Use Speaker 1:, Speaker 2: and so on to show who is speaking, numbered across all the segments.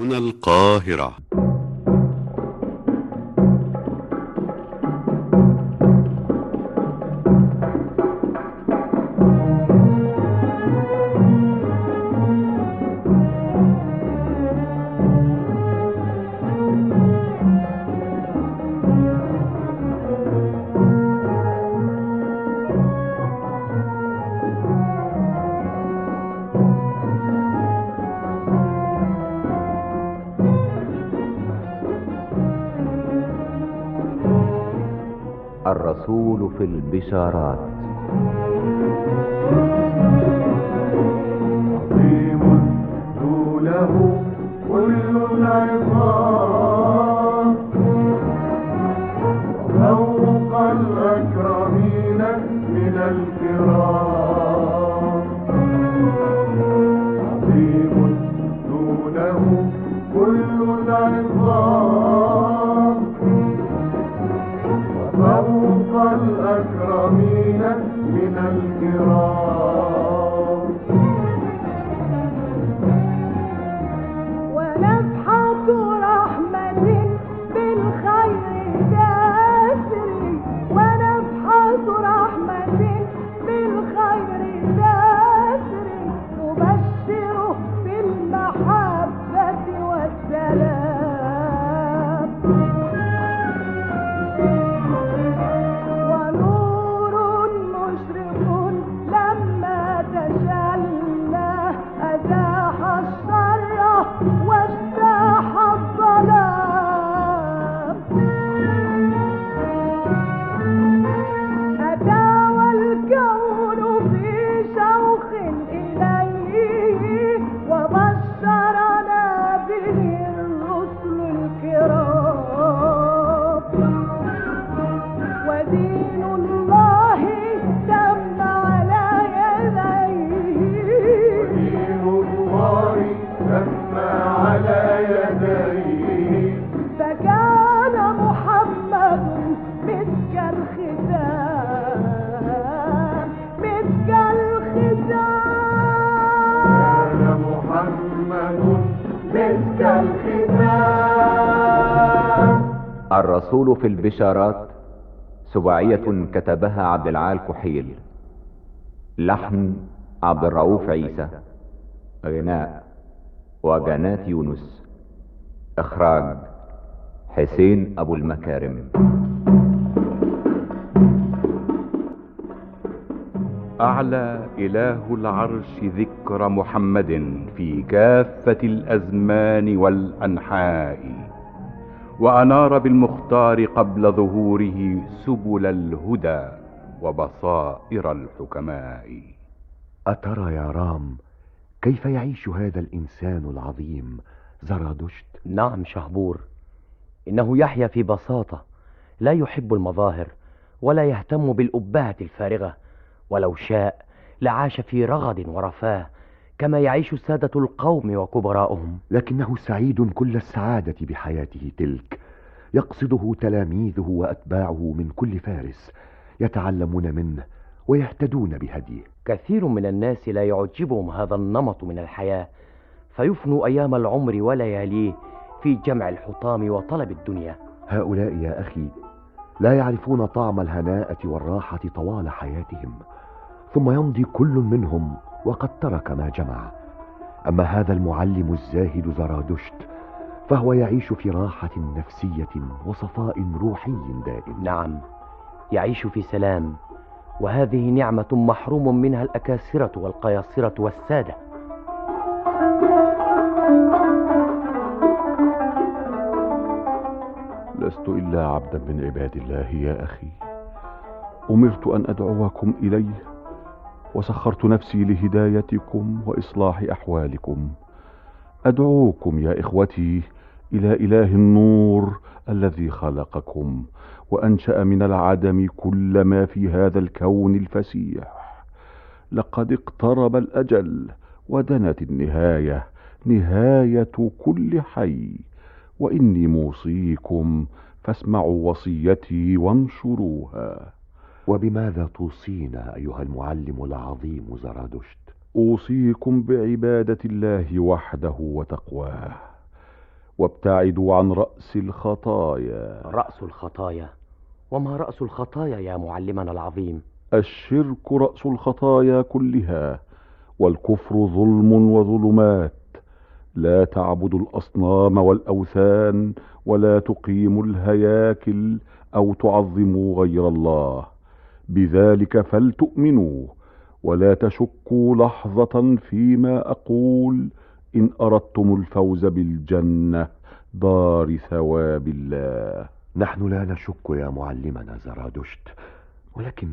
Speaker 1: هنا القاهرة.
Speaker 2: اشارات۔
Speaker 3: الرسول في البشارات سباعية كتبها عبد العال كحيل لحن عبد الرؤوف عيسى غناء وجنات يونس إخراج حسين أبو المكارم.
Speaker 4: أعلى إله العرش ذكر محمد في كافة الأزمان والأنحاء. وأنار بالمختار قبل ظهوره سبل الهدى وبصائر الحكماء.
Speaker 5: أترى يا رام كيف يعيش هذا الإنسان العظيم زرادشت
Speaker 6: نعم شهبور إنه يحيا في بساطة لا يحب المظاهر ولا يهتم بالأبهة الفارغة ولو شاء لعاش في رغد ورفاه كما يعيش سادة القوم وكبراؤهم.
Speaker 5: لكنه سعيد كل السعادة بحياته تلك. يقصده تلاميذه وأتباعه من كل فارس يتعلمون منه ويهتدون بهديه.
Speaker 6: كثير من الناس لا يعجبهم هذا النمط من الحياة فيفنوا أيام العمر ولياليه في جمع الحطام وطلب الدنيا.
Speaker 5: هؤلاء يا أخي لا يعرفون طعم الهناءة والراحة طوال حياتهم ثم يمضي كل منهم وقد ترك ما جمع. أما هذا المعلم الزاهد زرادشت فهو يعيش في راحة نفسية وصفاء روحي دائم.
Speaker 6: نعم يعيش في سلام وهذه نعمة محروم منها الأكاسرة والقياصرة والسادة.
Speaker 4: لست إلا عبدا من عباد الله يا أخي. أمرت أن أدعوكم إليه. وسخرت نفسي لهدايتكم وإصلاح أحوالكم. أدعوكم يا إخوتي إلى إله النور الذي خلقكم وأنشأ من العدم كل ما في هذا الكون الفسيح. لقد اقترب الأجل ودنت النهاية نهاية كل حي. وإني موصيكم فاسمعوا وصيتي وانشروها.
Speaker 5: وبماذا توصينا أيها المعلم العظيم زرادشت؟
Speaker 4: أوصيكم بعبادة الله وحده وتقواه. وابتعدوا عن رأس الخطايا.
Speaker 6: رأس الخطايا؟ وما رأس الخطايا يا معلمنا العظيم؟
Speaker 4: الشرك رأس الخطايا كلها والكفر ظلم وظلمات. لا تعبدوا الأصنام والأوثان ولا تقيموا الهياكل أو تعظموا غير الله. بذلك فلتؤمنوا ولا تشكوا لحظة فيما أقول إن أردتم الفوز بالجنة دار ثواب الله.
Speaker 5: نحن لا نشك يا معلمنا زرادشت ولكن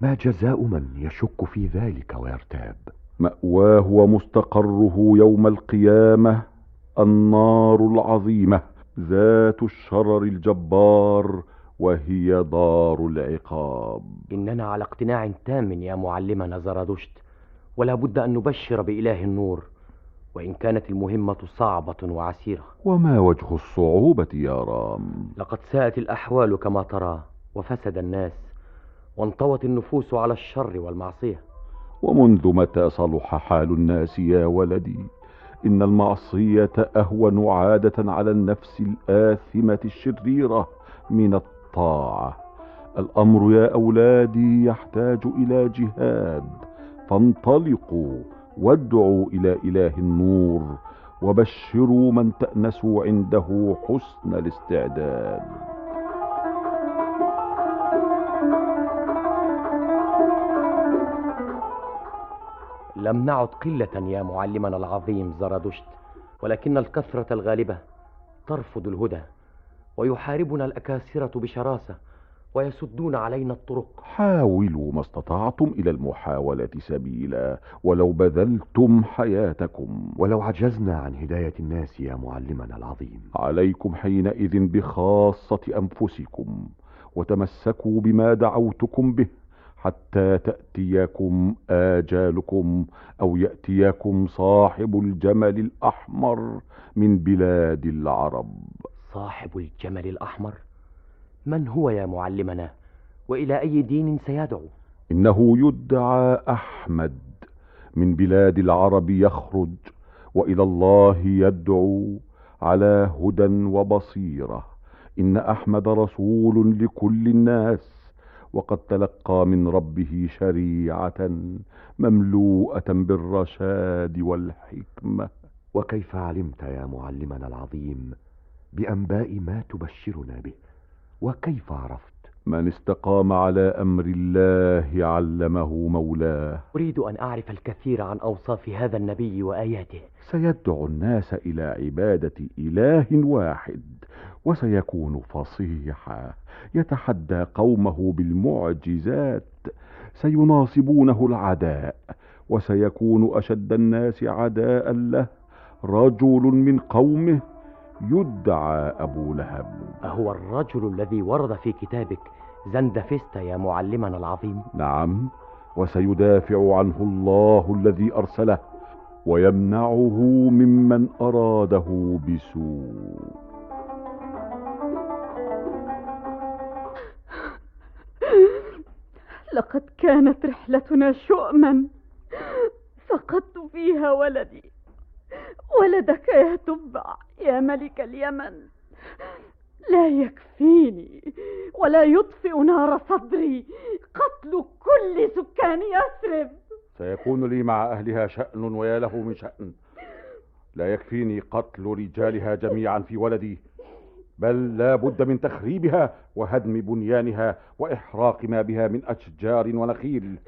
Speaker 5: ما جزاء من يشك في ذلك ويرتاب؟
Speaker 4: مأواه ومستقره يوم القيامة النار العظيمة ذات الشرر الجبار وهي دار العقاب.
Speaker 6: إننا على اقتناع تام يا معلمنا زرادشت ولا بد أن نبشر بإله النور وإن كانت المهمة صعبة وعسيرة.
Speaker 4: وما وجه الصعوبة يا رام؟
Speaker 6: لقد ساءت الأحوال كما ترى وفسد الناس وانطوت النفوس على الشر والمعصية.
Speaker 4: ومنذ متى صلح حال الناس يا ولدي؟ إن المعصية أهون عادة على النفس الآثمة الشريرة من الطاعة. الأمر يا أولادي يحتاج إلى جهاد. فانطلقوا وادعوا إلى إله النور وبشروا من تأنسوا عنده حسن الاستعداد.
Speaker 6: لم نعد قلة يا معلمنا العظيم زرادشت ولكن الكثرة الغالبة ترفض الهدى. ويحاربنا الأكاسرة بشراسة ويسدون علينا الطرق.
Speaker 4: حاولوا ما استطعتم إلى المحاولة سبيلا ولو بذلتم حياتكم.
Speaker 5: ولو عجزنا عن هداية الناس يا معلمنا العظيم.
Speaker 4: عليكم حينئذ بخاصة أنفسكم وتمسكوا بما دعوتكم به حتى تأتيكم آجالكم أو يأتيكم صاحب الجمل الأحمر من بلاد العرب.
Speaker 6: صاحب الجمل الأحمر؟ من هو يا معلمنا؟ وإلى أي دين سيدعو؟
Speaker 4: إنه يدعى أحمد. من بلاد العرب يخرج وإلى الله يدعو على هدى وبصيرة. إن أحمد رسول لكل الناس وقد تلقى من ربه شريعة مملوءة بالرشاد والحكمة.
Speaker 5: وكيف علمت يا معلمنا العظيم بأنباء ما تبشرنا به وكيف عرفت؟
Speaker 4: من استقام على أمر الله علمه مولاه.
Speaker 6: أريد أن أعرف الكثير عن أوصاف هذا النبي وآياته.
Speaker 4: سيدعو الناس إلى عبادة إله واحد وسيكون فصيحا. يتحدى قومه بالمعجزات سيناصبونه العداء وسيكون أشد الناس عداء له. رجل من قومه يدعى أبو لهب.
Speaker 6: أهو الرجل الذي ورد في كتابك زندفست يا معلمنا العظيم.
Speaker 4: نعم وسيدافع عنه الله الذي أرسله ويمنعه ممن أراده بسوء.
Speaker 7: لقد كانت رحلتنا شؤما فقدت فيها ولدي. ولدك يا تبع يا ملك اليمن. لا يكفيني ولا يطفئ نار صدري. قتل كل سكان يثرب.
Speaker 4: سيكون لي مع أهلها شأن ويا له من شأن. لا يكفيني قتل رجالها جميعا في ولدي بل لا بد من تخريبها وهدم بنيانها وإحراق ما بها من أشجار ونخيل.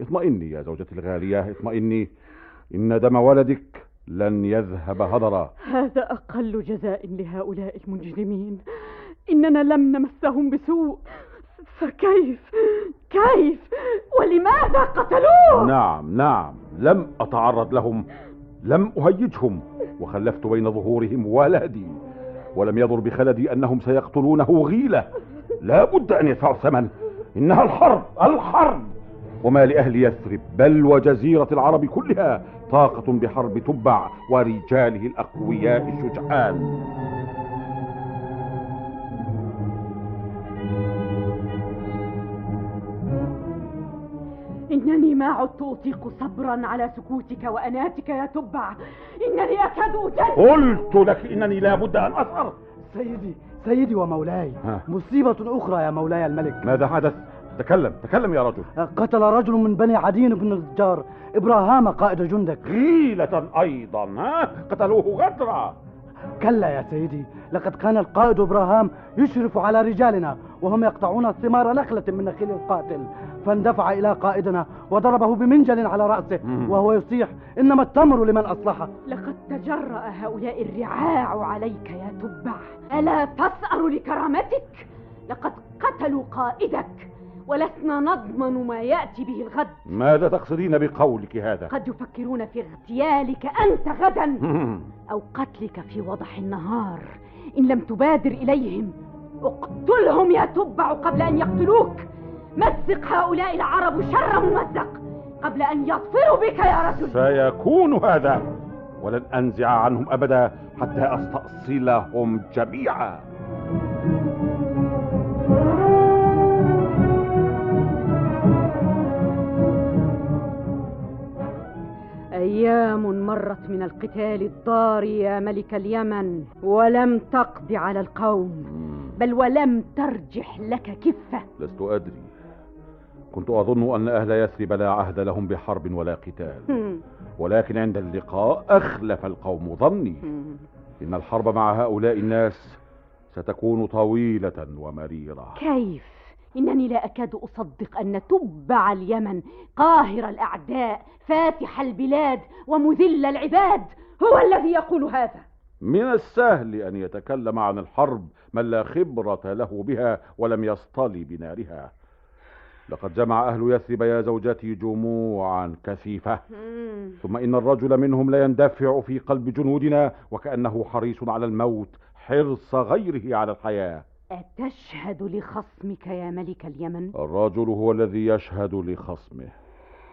Speaker 4: اطمئني يا زوجتي الغالية اطمئني. إن دم ولدك لن يذهب هدرا.
Speaker 7: هذا أقل جزاء لهؤلاء المجرمين. إننا لم نمسهم بسوء. فكيف؟ كيف؟ ولماذا قتلوه؟
Speaker 4: نعم نعم. لم أتعرض لهم. لم أهيجهم. وخلفت بين ظهورهم ولدي ولم يضر بخلدي أنهم سيقتلونه غيلة. لا بد أن يدفعوا الثمن. إنها الحرب الحرب. وما لأهل يثرب بل وجزيرة العرب كلها طاقة بحرب تبع ورجاله الأقوياء الشجعان.
Speaker 7: إن إنني ما عدت أطيق صبرا على سكوتك وأناتك يا تبع. إنني أكاد أجن
Speaker 4: قلت لك إنني لابد أن اسهر
Speaker 1: سيدي سيدي ومولاي
Speaker 4: ها.
Speaker 1: مصيبة أخرى يا مولاي الملك.
Speaker 4: ماذا حدث؟ تكلم تكلم يا رجل.
Speaker 1: قتل رجل من بني عدين بن النجار إبراهام قائد جندك.
Speaker 4: غيلة أيضا ها؟ قتلوه غدرا
Speaker 1: كلا يا سيدي لقد كان القائد إبراهام يشرف على رجالنا وهم يقطعون ثمار نخلة من نخيل القاتل. فاندفع إلى قائدنا وضربه بمنجل على رأسه. وهو يصيح إنما التمر لمن أصلحه
Speaker 7: لقد تجرأ هؤلاء الرعاع عليك يا تبع ألا تسأر لكرامتك؟ لقد قتلوا قائدك. ولسنا نضمن ما يأتي به الغد.
Speaker 4: ماذا تقصدين بقولك هذا؟
Speaker 7: قد يفكرون في اغتيالك أنت غدا. أو قتلك في وضح النهار. إن لم تبادر إليهم اقتلهم يا تبع قبل أن يقتلوك. مزق هؤلاء العرب شر ممزق قبل أن يظفروا بك يا رجل.
Speaker 4: سيكون هذا. ولن أنزع عنهم أبدا حتى أستأصلهم جميعا.
Speaker 7: أيام مرت من القتال الضار يا ملك اليمن ولم تقض على القوم بل ولم ترجح لك كفة.
Speaker 4: لست أدري. كنت أظن أن أهل يثرب لا عهد لهم بحرب ولا قتال. ولكن عند اللقاء أخلف القوم ظني. إن الحرب مع هؤلاء الناس ستكون طويلة ومريرة.
Speaker 7: كيف؟ إنني لا أكاد أصدق أن تبع اليمن قاهر الأعداء فاتح البلاد ومذل العباد. هو الذي يقول هذا.
Speaker 4: من السهل أن يتكلم عن الحرب من لا خبرة له بها ولم يصطل بنارها. لقد جمع أهل يثرب يا زوجتي جموعا كثيفة. ثم إن الرجل منهم ليندفع في قلب جنودنا وكأنه حريص على الموت حرص غيره على الحياة.
Speaker 7: أتشهد لخصمك يا ملك اليمن؟
Speaker 4: الرجل هو الذي يشهد لخصمه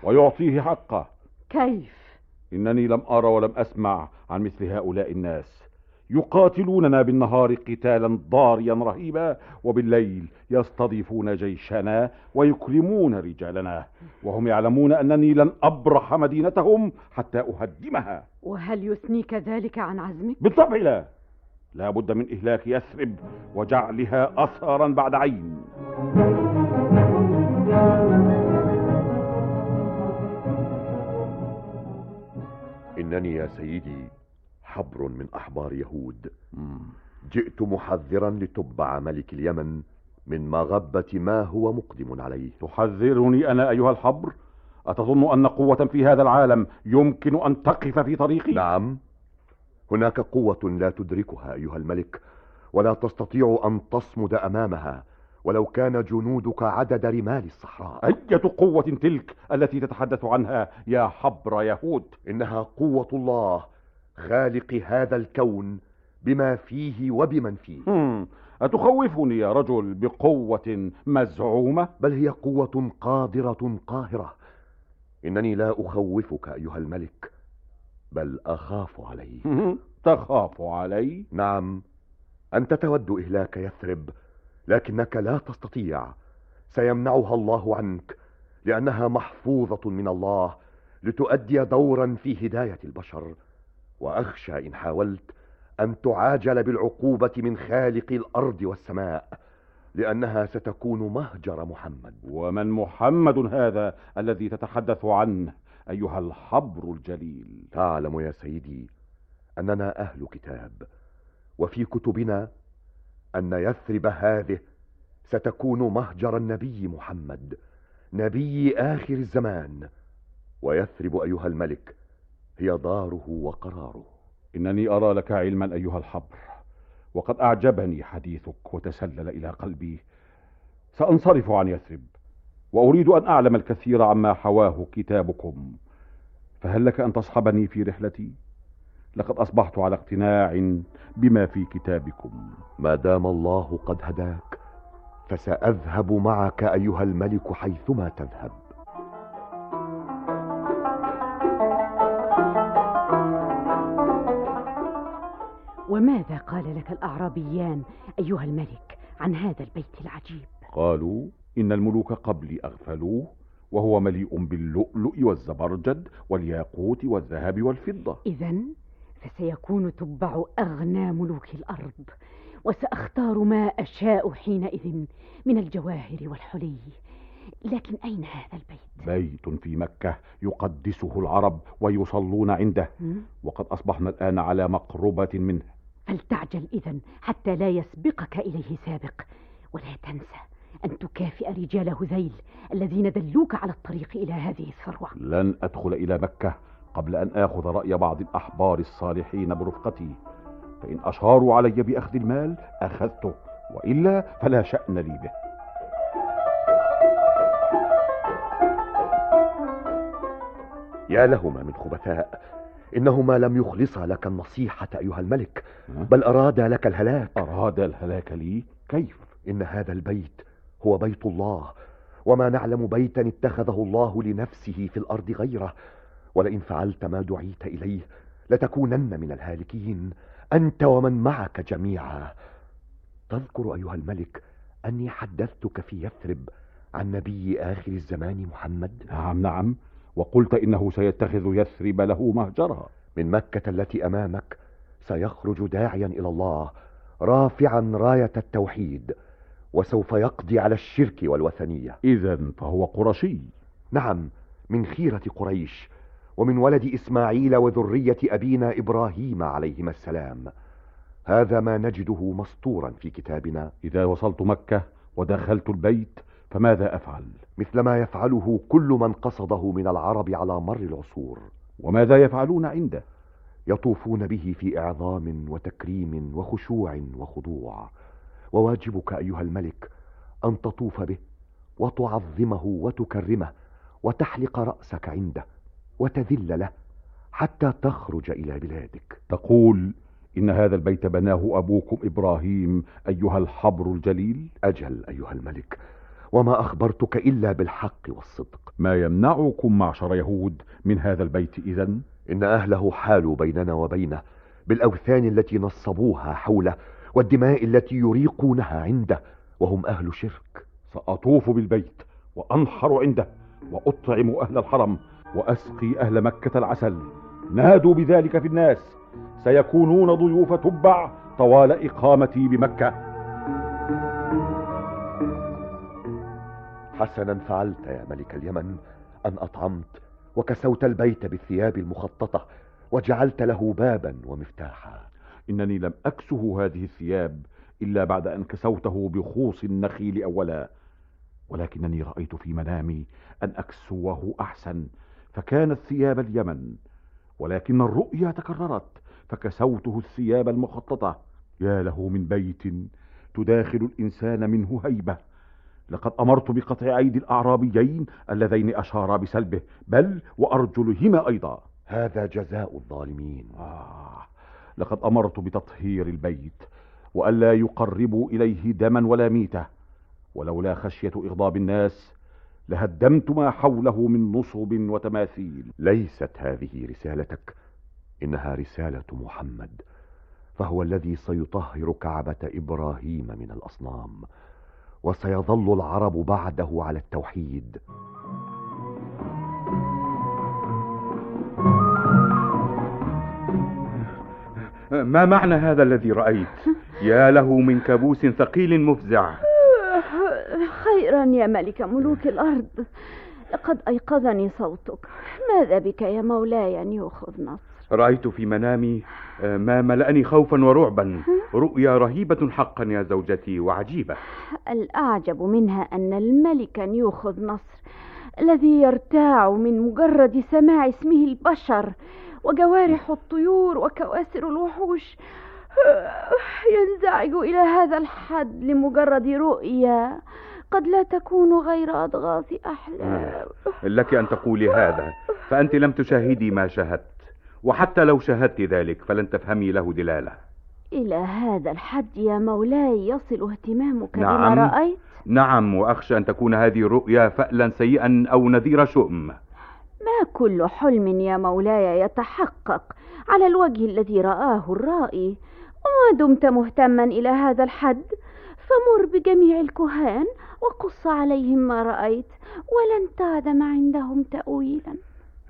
Speaker 4: ويعطيه حقه.
Speaker 7: كيف؟
Speaker 4: إنني لم أرى ولم أسمع عن مثل هؤلاء الناس. يقاتلوننا بالنهار قتالا ضاريا رهيبا وبالليل يستضيفون جيشنا ويكرمون رجالنا. وهم يعلمون أنني لن أبرح مدينتهم حتى أهدمها.
Speaker 7: وهل يثنيك ذلك عن عزمك؟
Speaker 4: بالطبع لا. لا بد من إهلاك يثرب وجعلها أثرا بعد عين.
Speaker 5: إنني يا سيدي حبر من أحبار يهود. جئت محذرا لتبع ملك اليمن من مغبة ما هو مقدم عليه.
Speaker 4: تحذرني أنا أيها الحبر؟ أتظن أن قوة في هذا العالم يمكن أن تقف في طريقي؟
Speaker 5: نعم. هناك قوة لا تدركها أيها الملك ولا تستطيع أن تصمد أمامها ولو كان جنودك عدد رمال الصحراء.
Speaker 4: أية قوة تلك التي تتحدث عنها يا حبر يهود؟
Speaker 5: إنها قوة الله خالق هذا الكون بما فيه وبمن فيه.
Speaker 4: أتخوفني يا رجل بقوة مزعومة؟
Speaker 5: بل هي قوة قادرة قاهرة. إنني لا أخوفك أيها الملك بل أخاف عليه.
Speaker 4: تخاف علي؟
Speaker 5: نعم. أنت تود إهلاك يثرب لكنك لا تستطيع. سيمنعها الله عنك لأنها محفوظة من الله لتؤدي دورا في هداية البشر. وأخشى إن حاولت أن تعاجل بالعقوبة من خالق الأرض والسماء لأنها ستكون مهجر محمد.
Speaker 4: ومن محمد هذا الذي تتحدث عنه؟ أيها الحبر الجليل.
Speaker 5: تعلم يا سيدي أننا أهل كتاب وفي كتبنا أن يثرب هذه ستكون مهجر النبي محمد نبي آخر الزمان. ويثرب أيها الملك هي داره وقراره.
Speaker 4: إنني أرى لك علما أيها الحبر وقد أعجبني حديثك وتسلل إلى قلبي. سأنصرف عن يثرب. وأريد أن أعلم الكثير عما حواه كتابكم. فهل لك أن تصحبني في رحلتي؟ لقد أصبحت على اقتناع بما في كتابكم.
Speaker 5: ما دام الله قد هداك فسأذهب معك أيها الملك حيثما تذهب.
Speaker 7: وماذا قال لك الأعرابيان أيها الملك عن هذا البيت العجيب؟
Speaker 4: قالوا إن الملوك قبلي أغفلوه وهو مليء باللؤلؤ والزبرجد والياقوت والذهب والفضة
Speaker 7: إذا فسيكون تبع أغنى ملوك الأرض وسأختار ما أشاء حينئذ من الجواهر والحلي لكن أين هذا البيت؟
Speaker 4: بيت في مكة يقدسه العرب ويصلون عنده؟ وقد أصبحنا الآن على مقربة منه
Speaker 7: فلتعجل إذا حتى لا يسبقك إليه سابق ولا تنسى أن تكافئ رجال هذيل الذين دلوك على الطريق إلى هذه الثروة.
Speaker 4: لن أدخل إلى مكة قبل أن آخذ رأي بعض الأحبار الصالحين برفقتي. فإن أشاروا علي بأخذ المال أخذته وإلا فلا شأن لي به.
Speaker 5: يا لهما من خبثاء إنهما لم يخلصا لك النصيحة أيها الملك؟ بل أرادا لك الهلاك.
Speaker 4: أراد الهلاك لي؟ كيف؟
Speaker 5: إن هذا البيت هو بيت الله وما نعلم بيتا اتخذه الله لنفسه في الأرض غيره. ولئن فعلت ما دعيت إليه لتكونن من الهالكين أنت ومن معك جميعا. تذكر أيها الملك أني حدثتك في يثرب عن نبي آخر الزمان محمد؟
Speaker 4: نعم نعم. وقلت إنه سيتخذ يثرب له مهجرا.
Speaker 5: من مكة التي أمامك سيخرج داعيا إلى الله رافعا راية التوحيد. وسوف يقضي على الشرك والوثنية.
Speaker 4: إذا فهو قرشي.
Speaker 5: نعم من خيرة قريش ومن ولد إسماعيل وذرية أبينا إبراهيم عليهما السلام. هذا ما نجده مسطورا في كتابنا.
Speaker 4: إذا وصلت مكة ودخلت البيت فماذا أفعل؟
Speaker 5: مثل ما يفعله كل من قصده من العرب على مر العصور.
Speaker 4: وماذا يفعلون عنده؟
Speaker 5: يطوفون به في إعظام وتكريم وخشوع وخضوع. وواجبك أيها الملك أن تطوف به وتعظمه وتكرمه وتحلق رأسك عنده وتذل له حتى تخرج إلى بلادك.
Speaker 4: تقول إن هذا البيت بناه أبوكم إبراهيم أيها الحبر الجليل.
Speaker 5: أجل أيها الملك وما أخبرتك إلا بالحق والصدق.
Speaker 4: ما يمنعكم معشر يهود من هذا البيت إذن؟
Speaker 5: إن أهله حالوا بيننا وبينه بالأوثان التي نصبوها حوله والدماء التي يريقونها عنده وهم أهل شرك.
Speaker 4: سأطوف بالبيت وأنحر عنده وأطعم أهل الحرم وأسقي أهل مكة العسل. نادوا بذلك في الناس. سيكونون ضيوف تبع طوال إقامتي بمكة.
Speaker 5: حسنا فعلت يا ملك اليمن أن أطعمت وكسوت البيت بالثياب المخططة وجعلت له بابا ومفتاحا.
Speaker 4: إنني لم أكسه هذه الثياب إلا بعد أن كسوته بخوص النخيل أولا. ولكنني رأيت في منامي أن أكسوه أحسن فكانت ثياب اليمن. ولكن الرؤيا تكررت فكسوته الثياب المخططة. يا له من بيت تداخل الإنسان منه هيبة. لقد أمرت بقطع أيدي الأعرابيين اللذين أشارا بسلبه بل وأرجلهما أيضا.
Speaker 5: هذا جزاء الظالمين.
Speaker 4: آه لقد أمرت بتطهير البيت وألا يقربوا إليه دما ولا ميتة ولولا خشية إغضاب الناس لهدمت ما حوله من نصب وتماثيل.
Speaker 5: ليست هذه رسالتك إنها رسالة محمد فهو الذي سيطهر كعبة إبراهيم من الأصنام وسيظل العرب بعده على التوحيد.
Speaker 8: ما معنى هذا الذي رأيت؟ يا له من كابوس ثقيل مفزع.
Speaker 9: خيرا يا ملك ملوك الأرض. لقد أيقظني صوتك. ماذا بك يا مولاي أن يأخذ نصر؟
Speaker 8: رأيت في منامي آه، ما ملأني خوفا ورعبا. رؤيا رهيبة حقا يا زوجتي وعجيبة.
Speaker 9: الأعجب منها أن الملك يأخذ نصر الذي يرتاع من مجرد سماع اسمه البشر. وجوارح الطيور وكواسر الوحوش ينزعج إلى هذا الحد لمجرد رؤيا قد لا تكون غير أضغاث أحلام.
Speaker 8: لك أن تقولي هذا فأنت لم تشاهدي ما شاهدت وحتى لو شاهدت ذلك فلن تفهمي له دلالة.
Speaker 9: إلى هذا الحد يا مولاي يصل اهتمامك
Speaker 8: نعم.
Speaker 9: بما رأيت؟
Speaker 8: نعم وأخشى أن تكون هذه الرؤيا فألا سيئا أو نذير شؤم.
Speaker 9: ما كل حلم يا مولاي يتحقق على الوجه الذي رآه الرائي. وما دمت مهتما إلى هذا الحد فمر بجميع الكهان وقص عليهم ما رأيت ولن تعدم عندهم تأويلا.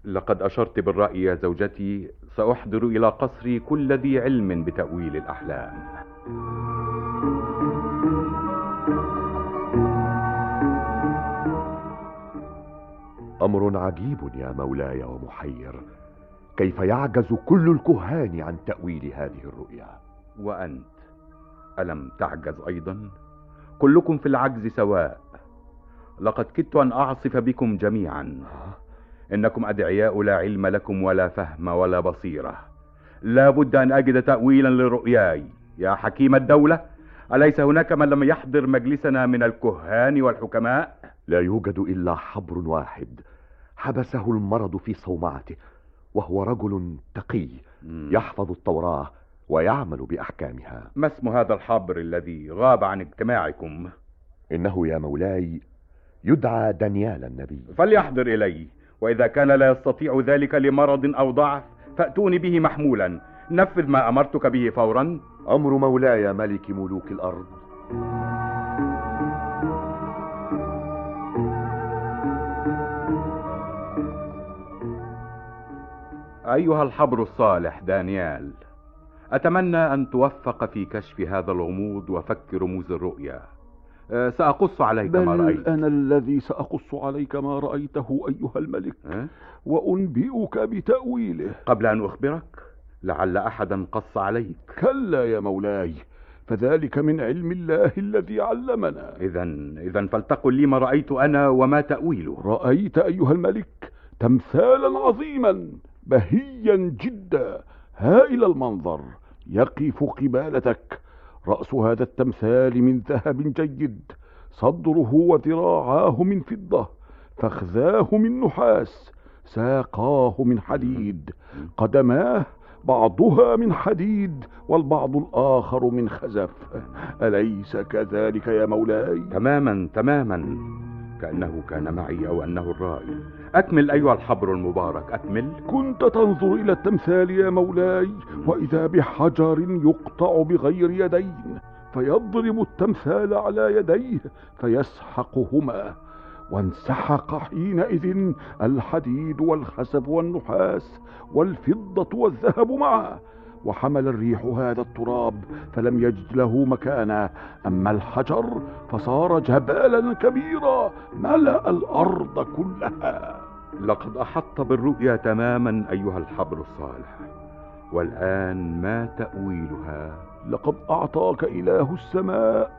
Speaker 8: لقد أشرت بالرأي يا زوجتي سأحضر إلى قصري كل ذي علم بتأويل الأحلام.
Speaker 5: أمر عجيب يا مولاي ومحير. كيف يعجز كل الكهان عن تأويل هذه الرؤيا؟
Speaker 8: وأنت ألم تعجز أيضا؟ كلكم في العجز سواء. لقد كدت أن أعصف بكم جميعا. إنكم أدعياء لا علم لكم ولا فهم ولا بصيرة. لا بد أن أجد تأويلا لرؤياي. يا حكيم الدولة أليس هناك من لم يحضر مجلسنا من الكهان والحكماء؟
Speaker 5: لا يوجد إلا حبر واحد. حبسه المرض في صومعته وهو رجل تقي يحفظ التوراة ويعمل بأحكامها.
Speaker 8: ما اسم هذا الحبر الذي غاب عن اجتماعكم؟
Speaker 5: إنه يا مولاي يدعى دانيال النبي.
Speaker 8: فليحضر إلي وإذا كان لا يستطيع ذلك لمرض أو ضعف فأتوني به محمولا. نفذ ما أمرتك به فورا.
Speaker 5: أمر مولاي ملك ملوك الأرض.
Speaker 8: أيها الحبر الصالح دانيال أتمنى أن توفق في كشف هذا الغموض وفك رموز الرؤيا. أه، سأقص عليك ما
Speaker 4: بل
Speaker 8: رأيت.
Speaker 4: أنا الذي سأقص عليك ما رأيته أيها الملك
Speaker 8: أه؟
Speaker 4: وأنبئك بتأويله.
Speaker 8: قبل أن أخبرك لعل أحدا قص عليك.
Speaker 4: كلا يا مولاي فذلك من علم الله الذي علمنا.
Speaker 8: إذا إذا فلتقل لي ما رأيت أنا وما تأويله.
Speaker 4: رأيت أيها الملك تمثالا عظيما. بهيا جدا. هائل المنظر. يقف قبالتك. رأس هذا التمثال من ذهب جيد. صدره وذراعاه من فضة. فخذاه من نحاس. ساقاه من حديد. قدماه بعضها من حديد والبعض الآخر من خزف. أليس كذلك يا مولاي؟
Speaker 8: تماما تماما. كأنه كان معي أو أنه الرائي أكمل أيها الحبر المبارك. أكمل.
Speaker 4: كنت تنظر إلى التمثال يا مولاي وإذا بحجر يقطع بغير يدين فيضرب التمثال على يديه فيسحقهما. وانسحق حينئذ الحديد والخسف والنحاس والفضة والذهب معه. وحمل الريح هذا التراب فلم يجد له مكانا. أما الحجر فصار جبالا كبيرا ملأ الأرض كلها.
Speaker 8: لقد أحط بالرؤيا تماما أيها الحبر الصالح والآن ما تأويلها؟
Speaker 4: لقد أعطاك إله السماء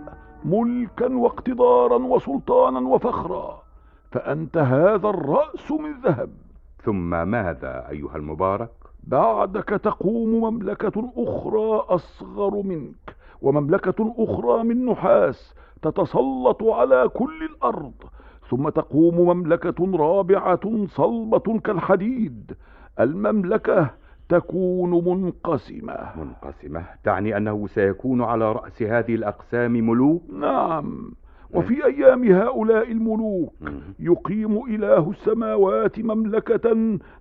Speaker 4: ملكا واقتدارا وسلطانا وفخرا فأنت هذا الرأس من ذهب.
Speaker 8: ثم ماذا أيها المبارك؟
Speaker 4: بعدك تقوم مملكة أخرى أصغر منك ومملكة أخرى من نحاس تتسلط على كل الأرض ثم تقوم مملكة رابعة صلبة كالحديد. المملكة تكون منقسمة.
Speaker 8: منقسمة؟ تعني أنه سيكون على رأس هذه الأقسام ملوك؟
Speaker 4: نعم. وفي أيام هؤلاء الملوك يقيم إله السماوات مملكة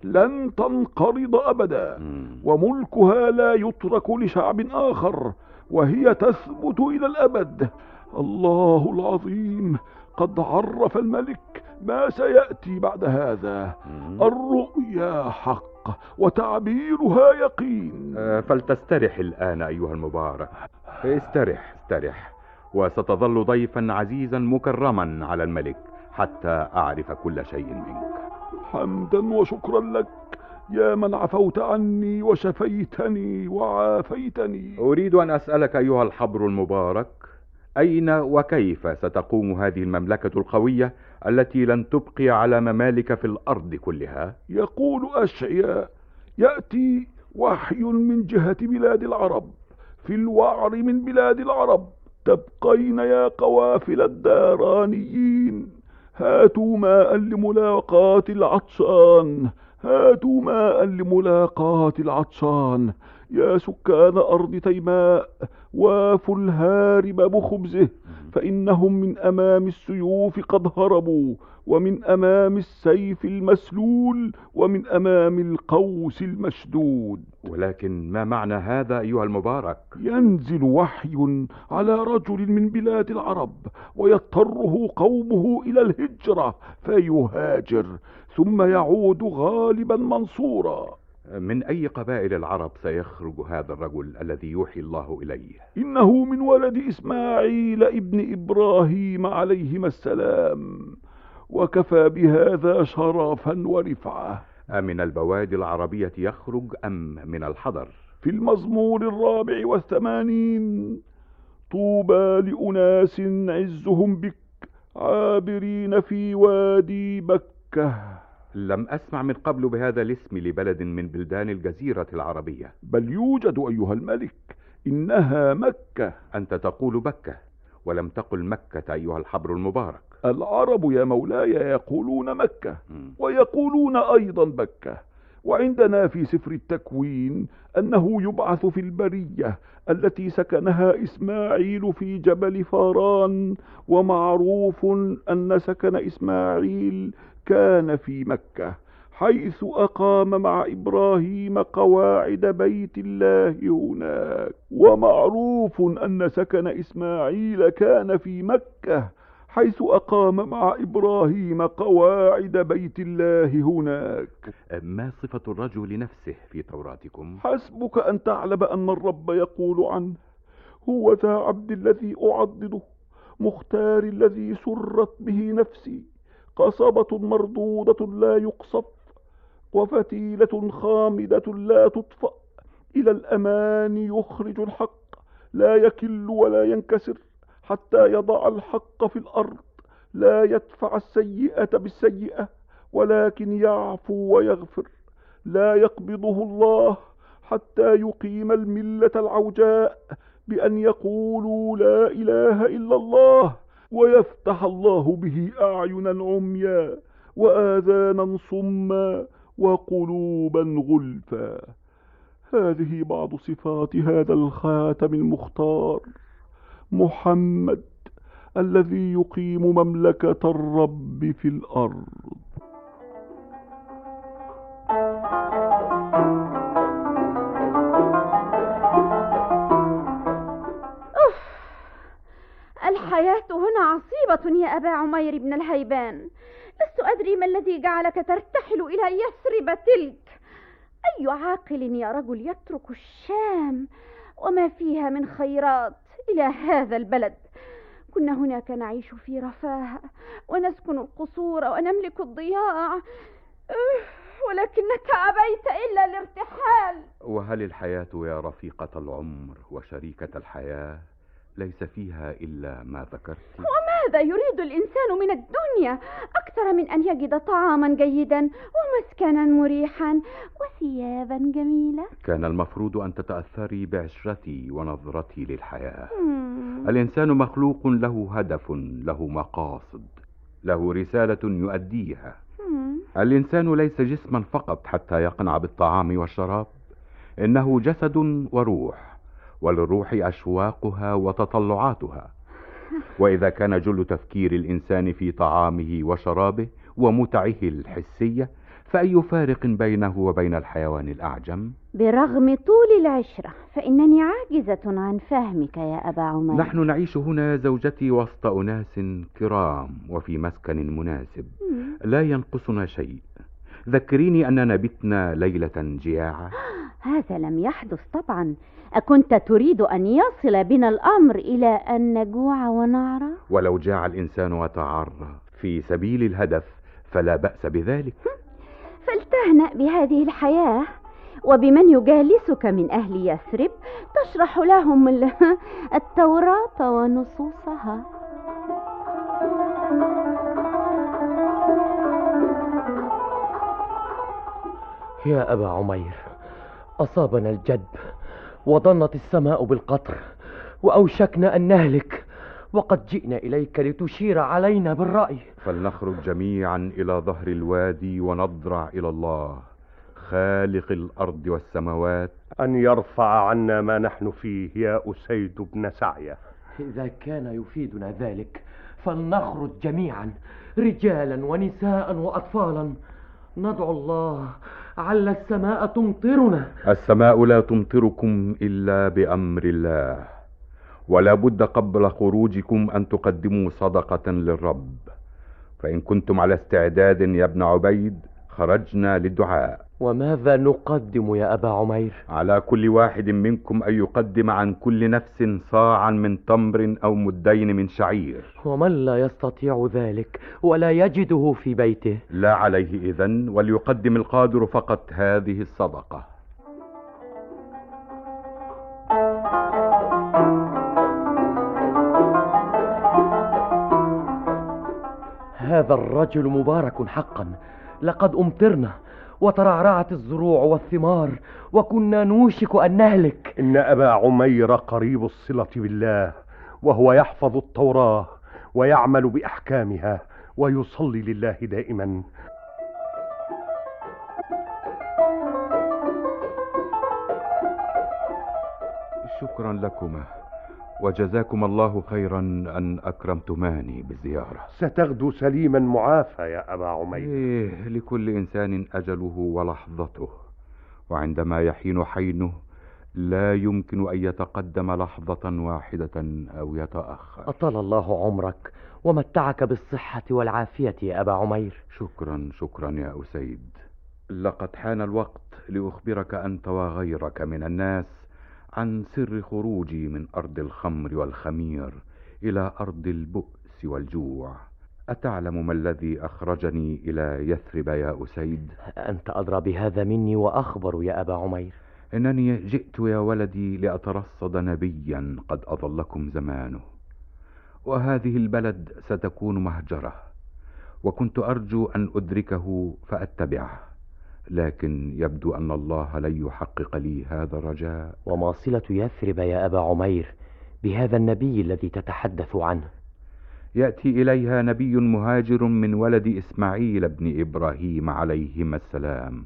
Speaker 4: لن تنقرض أبدا. وملكها لا يترك لشعب آخر وهي تثبت إلى الأبد. الله العظيم قد عرف الملك ما سيأتي بعد هذا. الرؤيا حق وتعبيرها يقين.
Speaker 8: آه، فلتسترح الآن أيها المبارك. استرح استرح. وستظل ضيفا عزيزا مكرما على الملك حتى أعرف كل شيء منك.
Speaker 4: حمدا وشكرا لك. يا من عفوت عني وشفيتني وعافيتني.
Speaker 8: أريد أن أسألك أيها الحبر المبارك أين وكيف ستقوم هذه المملكة القوية التي لن تبقي على ممالك في الأرض كلها؟
Speaker 4: يقول أشعياء يأتي وحي من جهة بلاد العرب في الوعر من بلاد العرب. تبقين يا قوافل الدارانيين. هاتوا ماء لملاقاة العطشان. هاتوا ماء لملاقاة العطشان. يا سكان أرض تيماء وافوا الهارب بخبزه فإنهم من أمام السيوف قد هربوا ومن أمام السيف المسلول ومن أمام القوس المشدود.
Speaker 8: ولكن ما معنى هذا أيها المبارك؟
Speaker 4: ينزل وحي على رجل من بلاد العرب ويضطره قومه إلى الهجرة فيهاجر. ثم يعود غالبا منصورا.
Speaker 8: من أي قبائل العرب سيخرج هذا الرجل الذي يوحي الله إليه؟
Speaker 4: إنه من ولد إسماعيل ابن إبراهيم عليهما السلام وكفى بهذا شرفا ورفعة.
Speaker 8: أمن البوادي العربية يخرج أم من الحضر؟
Speaker 4: في المزمور الرابع والثمانين. طوبى لأناس عزهم بك عابرين في وادي بكة.
Speaker 8: لم أسمع من قبل بهذا الاسم لبلد من بلدان الجزيرة العربية.
Speaker 4: بل يوجد أيها الملك إنها مكة.
Speaker 8: أنت تقول بكة ولم تقل مكة أيها الحبر المبارك.
Speaker 4: العرب يا مولاي يقولون مكة ويقولون أيضا بكة وعندنا في سفر التكوين أنه يبعث في البرية التي سكنها إسماعيل في جبل فاران ومعروف أن سكن إسماعيل كان في مكة حيث أقام مع إبراهيم قواعد بيت الله هناك. ومعروف أن سكن إسماعيل كان في مكة حيث أقام مع إبراهيم قواعد بيت الله هناك.
Speaker 8: ما صفة الرجل نفسه في توراتكم؟
Speaker 4: حسبك أن تعلم أن الرب يقول عنه هو ذا عبد الذي أعضده مختار الذي سرت به نفسي. قصبة مردودة لا يقصف وفتيلة خامدة لا تطفأ. إلى الأمان يخرج الحق لا يكل ولا ينكسر حتى يضع الحق في الأرض. لا يدفع السيئة بالسيئة ولكن يعفو ويغفر. لا يقبضه الله حتى يقيم الملة العوجاء بأن يقولوا لا إله إلا الله. ويفتح الله به أعينا عميا وآذانا صما وقلوبا غلفا. هذه بعض صفات هذا الخاتم المختار. محمد الذي يقيم مملكة الرب في الأرض.
Speaker 9: الحياة هنا عصيبة يا أبا عمير بن الهيبان. لست أدري ما الذي جعلك ترتحل إلى يثرب تلك أي عاقل يا رجل يترك الشام وما فيها من خيرات إلى هذا البلد؟ كنا هناك نعيش في رفاه ونسكن القصور ونملك الضياع. ولكنك أبيت إلا الارتحال.
Speaker 8: وهل الحياة يا رفيقة العمر وشريكة الحياة؟ ليس فيها إلا ما ذكرت.
Speaker 9: وماذا يريد الإنسان من الدنيا؟ أكثر من أن يجد طعاما جيدا ومسكنا مريحا وثيابا جميلة.
Speaker 8: كان المفروض أن تتأثري بعشرتي ونظرتي للحياة.
Speaker 9: مم.
Speaker 8: الإنسان مخلوق له هدف له مقاصد له رسالة يؤديها.
Speaker 9: مم.
Speaker 8: الإنسان ليس جسما فقط حتى يقنع بالطعام والشراب. إنه جسد وروح. وللروح أشواقها وتطلعاتها. وإذا كان جل تفكير الإنسان في طعامه وشرابه ومتعه الحسية فأي فارق بينه وبين الحيوان الأعجم؟
Speaker 9: برغم طول العشرة فإنني عاجزة عن فهمك يا أبا عمير.
Speaker 8: نحن نعيش هنا زوجتي وسط أناس كرام وفي مسكن مناسب. لا ينقصنا شيء. ذكريني أننا بتنا ليلة جياعة.
Speaker 9: هذا لم يحدث طبعا. أكنت تريد أن يصل بنا الأمر إلى أن نجوع ونعرى؟
Speaker 8: ولو جاع الإنسان وتعرى في سبيل الهدف فلا بأس بذلك.
Speaker 9: فلتهنأ بهذه الحياة. وبمن يجالسك من أهل يثرب تشرح لهم ال- التوراة ونصوصها.
Speaker 6: يا أبا عمير أصابنا الجدب. وضنت السماء بالقطر وأوشكنا أن نهلك وقد جئنا إليك لتشير علينا بالرأي.
Speaker 8: فلنخرج جميعا إلى ظهر الوادي ونضرع إلى الله خالق الأرض والسماوات.
Speaker 10: أن يرفع عنا ما نحن فيه يا أسيد بن سعية.
Speaker 6: إذا كان يفيدنا ذلك فلنخرج جميعا رجالا ونساء وأطفالا. ندعو الله عل السماء تمطرنا.
Speaker 8: السماء لا تمطركم إلا بأمر الله. ولا بد قبل خروجكم أن تقدموا صدقة للرب. فإن كنتم على استعداد يا ابن عبيد خرجنا للدعاء.
Speaker 6: وماذا نقدم يا أبا عمير؟
Speaker 8: على كل واحد منكم أن يقدم عن كل نفس صاعا من تمر أو مدين من شعير.
Speaker 6: ومن لا يستطيع ذلك ولا يجده في بيته؟
Speaker 8: لا عليه إذن وليقدم القادر فقط هذه الصدقة.
Speaker 6: هذا الرجل مبارك حقا. لقد أمطرنا وترعرعت الزروع والثمار وكنا نوشك أن نهلك.
Speaker 10: إن أبا عمير قريب الصلة بالله وهو يحفظ التوراة ويعمل بأحكامها ويصلي لله دائما.
Speaker 8: شكرا لكما. وجزاكم الله خيرا أن أكرمتماني بالزيارة.
Speaker 10: ستغدو سليما معافى يا أبا عمير.
Speaker 8: إيه لكل إنسان أجله ولحظته. وعندما يحين حينه لا يمكن أن يتقدم لحظة واحدة أو يتأخر.
Speaker 6: أطال الله عمرك ومتعك بالصحة والعافية يا أبا عمير.
Speaker 8: شكرا شكرا يا أسيد. لقد حان الوقت لأخبرك أنت وغيرك من الناس. عن سر خروجي من أرض الخمر والخمير إلى أرض البؤس والجوع. أتعلم ما الذي أخرجني إلى يثرب يا أسيد؟
Speaker 6: أنت أدرى بهذا مني وأخبر يا أبا عمير.
Speaker 8: إنني جئت يا ولدي لأترصد نبيا قد أضلكم زمانه. وهذه البلد ستكون مهجرة وكنت أرجو أن أدركه فأتبعه. لكن يبدو أن الله لن يحقق لي هذا الرجاء.
Speaker 6: وما صلة يثرب يا أبا عمير بهذا النبي الذي تتحدث عنه.
Speaker 8: يأتي إليها نبي مهاجر من ولد إسماعيل بن إبراهيم عليهما السلام.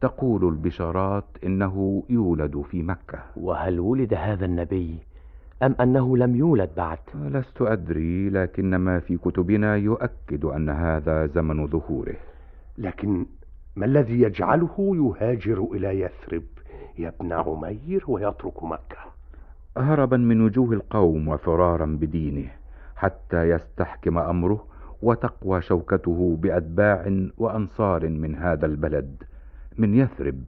Speaker 8: تقول البشارات إنه يولد في مكة.
Speaker 6: وهل ولد هذا النبي أم أنه لم يولد بعد؟
Speaker 8: لست أدري لكن ما في كتبنا يؤكد أن هذا زمن ظهوره.
Speaker 10: لكن ما الذي يجعله يهاجر إلى يثرب؟ يا ابن عمير ويترك مكة.
Speaker 8: هربا من وجوه القوم وفرارا بدينه حتى يستحكم أمره وتقوى شوكته بأتباع وأنصار من هذا البلد من يثرب.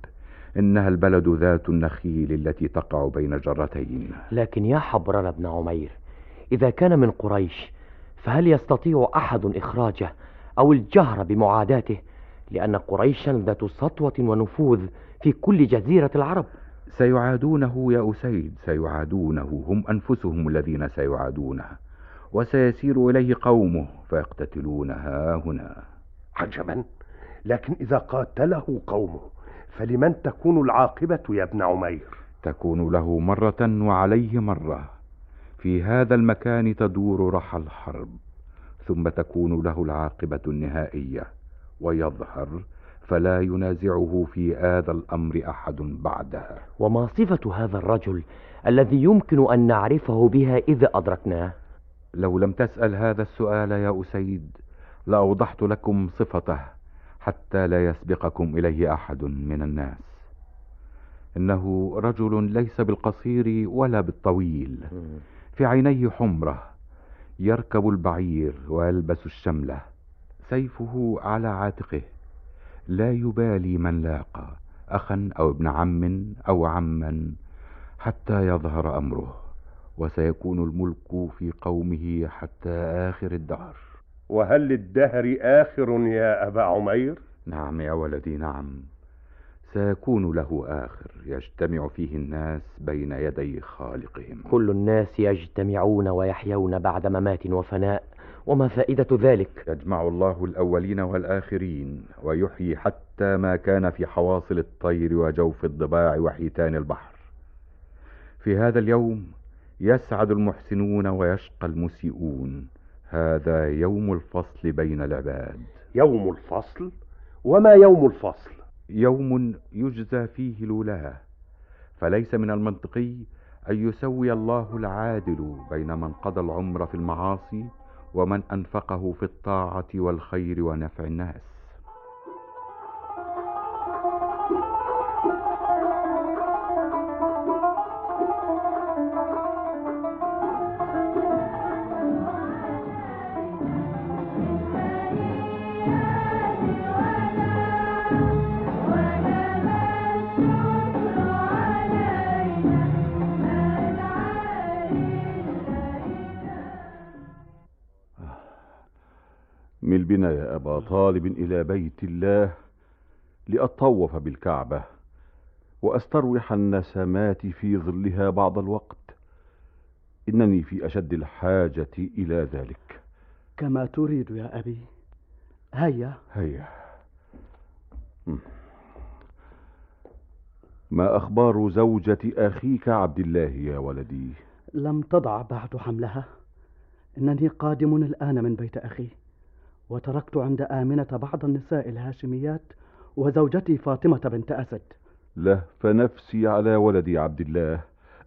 Speaker 8: إنها البلد ذات النخيل التي تقع بين جرتين.
Speaker 6: لكن يا حبرنا ابن عمير إذا كان من قريش فهل يستطيع أحد إخراجه أو الجهر بمعاداته؟ لأن قريشا ذات سطوة ونفوذ في كل جزيرة العرب.
Speaker 8: سيعادونه يا أسيد سيعادونه هم أنفسهم الذين سيعادونه وسيسير إليه قومه فيقتتلونها هنا
Speaker 10: عجبا لكن إذا قاتله قومه فلمن تكون العاقبة يا ابن عمير؟
Speaker 8: تكون له مرة وعليه مرة. في هذا المكان تدور رحى الحرب ثم تكون له العاقبة النهائية. ويظهر فلا ينازعه في هذا الأمر أحد بعدها.
Speaker 6: وما صفة هذا الرجل الذي يمكن أن نعرفه بها إذا أدركناه؟
Speaker 8: لو لم تسأل هذا السؤال يا أسيد لأوضحت لكم صفته حتى لا يسبقكم إليه أحد من الناس. إنه رجل ليس بالقصير ولا بالطويل. في عينيه حمرة يركب البعير ويلبس الشملة. سيفه على عاتقه. لا يبالي من لاقى أخا أو ابن عم أو عما حتى يظهر أمره وسيكون الملك في قومه حتى آخر الدهر.
Speaker 10: وهل للدهر آخر يا أبا عمير؟
Speaker 8: نعم يا ولدي نعم. سيكون له آخر يجتمع فيه الناس بين يدي خالقهم.
Speaker 6: كل الناس يجتمعون ويحيون بعد ممات وفناء. وما فائدة ذلك؟
Speaker 8: يجمع الله الأولين والآخرين ويحيي حتى ما كان في حواصل الطير وجوف الضباع وحيتان البحر. في هذا اليوم يسعد المحسنون ويشقى المسيئون. هذا يوم الفصل بين العباد.
Speaker 10: يوم الفصل؟ وما يوم الفصل؟
Speaker 8: يوم يجزى فيه الولاة فليس من المنطقي أن يسوي الله العادل بين من قضى العمر في المعاصي ومن أنفقه في الطاعة والخير ونفع الناس.
Speaker 4: طالب إلى بيت الله لأطوف بالكعبة وأستروح النسمات في ظلها بعض الوقت. إنني في أشد الحاجة إلى ذلك.
Speaker 1: كما تريد يا أبي. هيا.
Speaker 4: هيا. ما أخبار زوجة أخيك عبد الله يا ولدي؟
Speaker 1: لم تضع بعد حملها. إنني قادم الآن من بيت أخي. وتركت عند آمنة بعض النساء الهاشميات وزوجتي فاطمة بنت أسد.
Speaker 4: لهف نفسي على ولدي عبد الله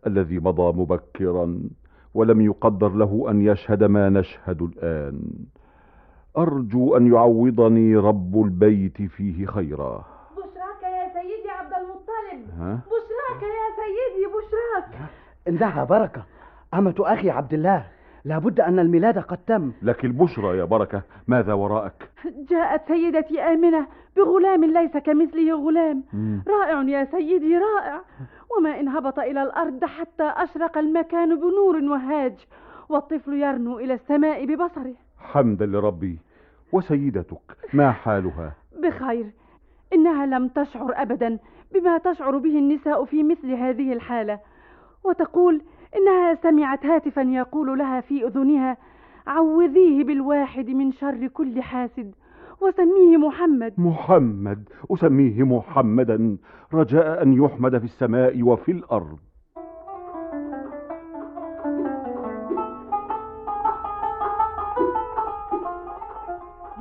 Speaker 4: الذي مضى مبكرا ولم يقدر له أن يشهد ما نشهد الآن. أرجو أن يعوضني رب البيت فيه خيرا.
Speaker 11: بشراك يا سيدي عبد المطلب.
Speaker 4: ها؟
Speaker 11: بشراك يا سيدي بشراك.
Speaker 1: إنها بركة أمة أخي عبد الله. لابد أن الميلاد قد تم.
Speaker 4: لك البشرى يا بركة ماذا وراءك؟
Speaker 11: جاءت سيدتي آمنة بغلام ليس كمثله غلام.
Speaker 4: مم.
Speaker 11: رائع يا سيدي رائع. وما إن هبط إلى الأرض حتى أشرق المكان بنور وهاج والطفل يرنو إلى السماء ببصره.
Speaker 4: حمدا لربي وسيدتك ما حالها؟
Speaker 11: بخير إنها لم تشعر أبدا بما تشعر به النساء في مثل هذه الحالة. وتقول إنها سمعت هاتفا يقول لها في أذنها عوذيه بالواحد من شر كل حاسد. وسميه محمد.
Speaker 4: محمد. أسميه محمدا. رجاء أن يحمد في السماء وفي الأرض.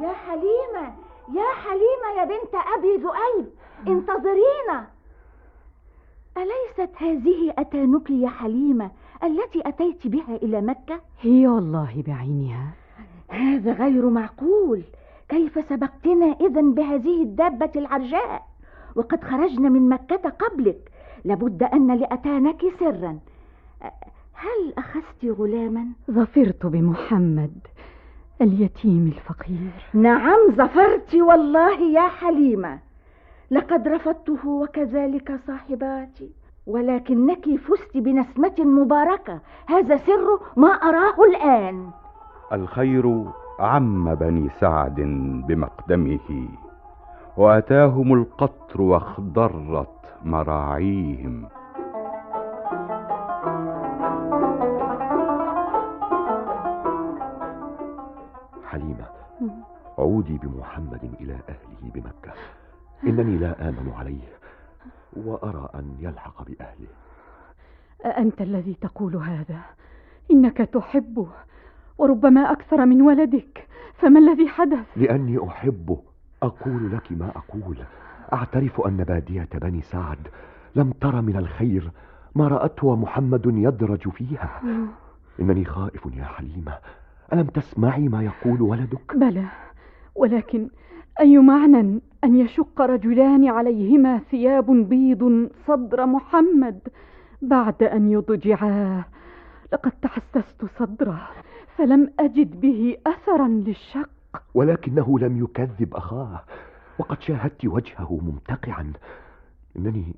Speaker 12: يا حليمة يا حليمة يا بنت أبي ذؤيب انتظرينا. أليست هذه أتانك يا حليمة التي أتيت بها إلى مكة؟
Speaker 7: هي والله بعينها.
Speaker 12: هذا غير معقول. كيف سبقتنا إذا بهذه الدابة العرجاء؟ وقد خرجنا من مكة قبلك. لابد أن لأتانك سرا. هل أخذت غلاما؟
Speaker 7: ظفرت بمحمد اليتيم الفقير.
Speaker 12: نعم ظفرت والله يا حليمة. لقد رفضته وكذلك صاحباتي. ولكنك فزت بنسمة مباركة. هذا سر ما أراه الآن.
Speaker 8: الخير عم بني سعد بمقدمه وأتاهم القطر واخضرت مراعيهم.
Speaker 5: حليمة عودي بمحمد إلى أهله بمكة. إنني لا آمن عليه وأرى أن يلحق بأهله.
Speaker 7: أأنت الذي تقول هذا. إنك تحبه وربما أكثر من ولدك. فما الذي حدث؟
Speaker 5: لأني أحبه. أقول لك ما أقول. أعترف أن بادية بني سعد لم تر من الخير. ما رأته ومحمد يدرج فيها. إنني خائف يا حليمة. ألم تسمعي ما يقول ولدك؟
Speaker 7: بلى. ولكن أي معنى أن يشق رجلان عليهما ثياب بيض صدر محمد بعد أن يضجعاه لقد تحسست صدره فلم أجد به أثرا للشق.
Speaker 5: ولكنه لم يكذب أخاه وقد شاهدت وجهه ممتقعا. إنني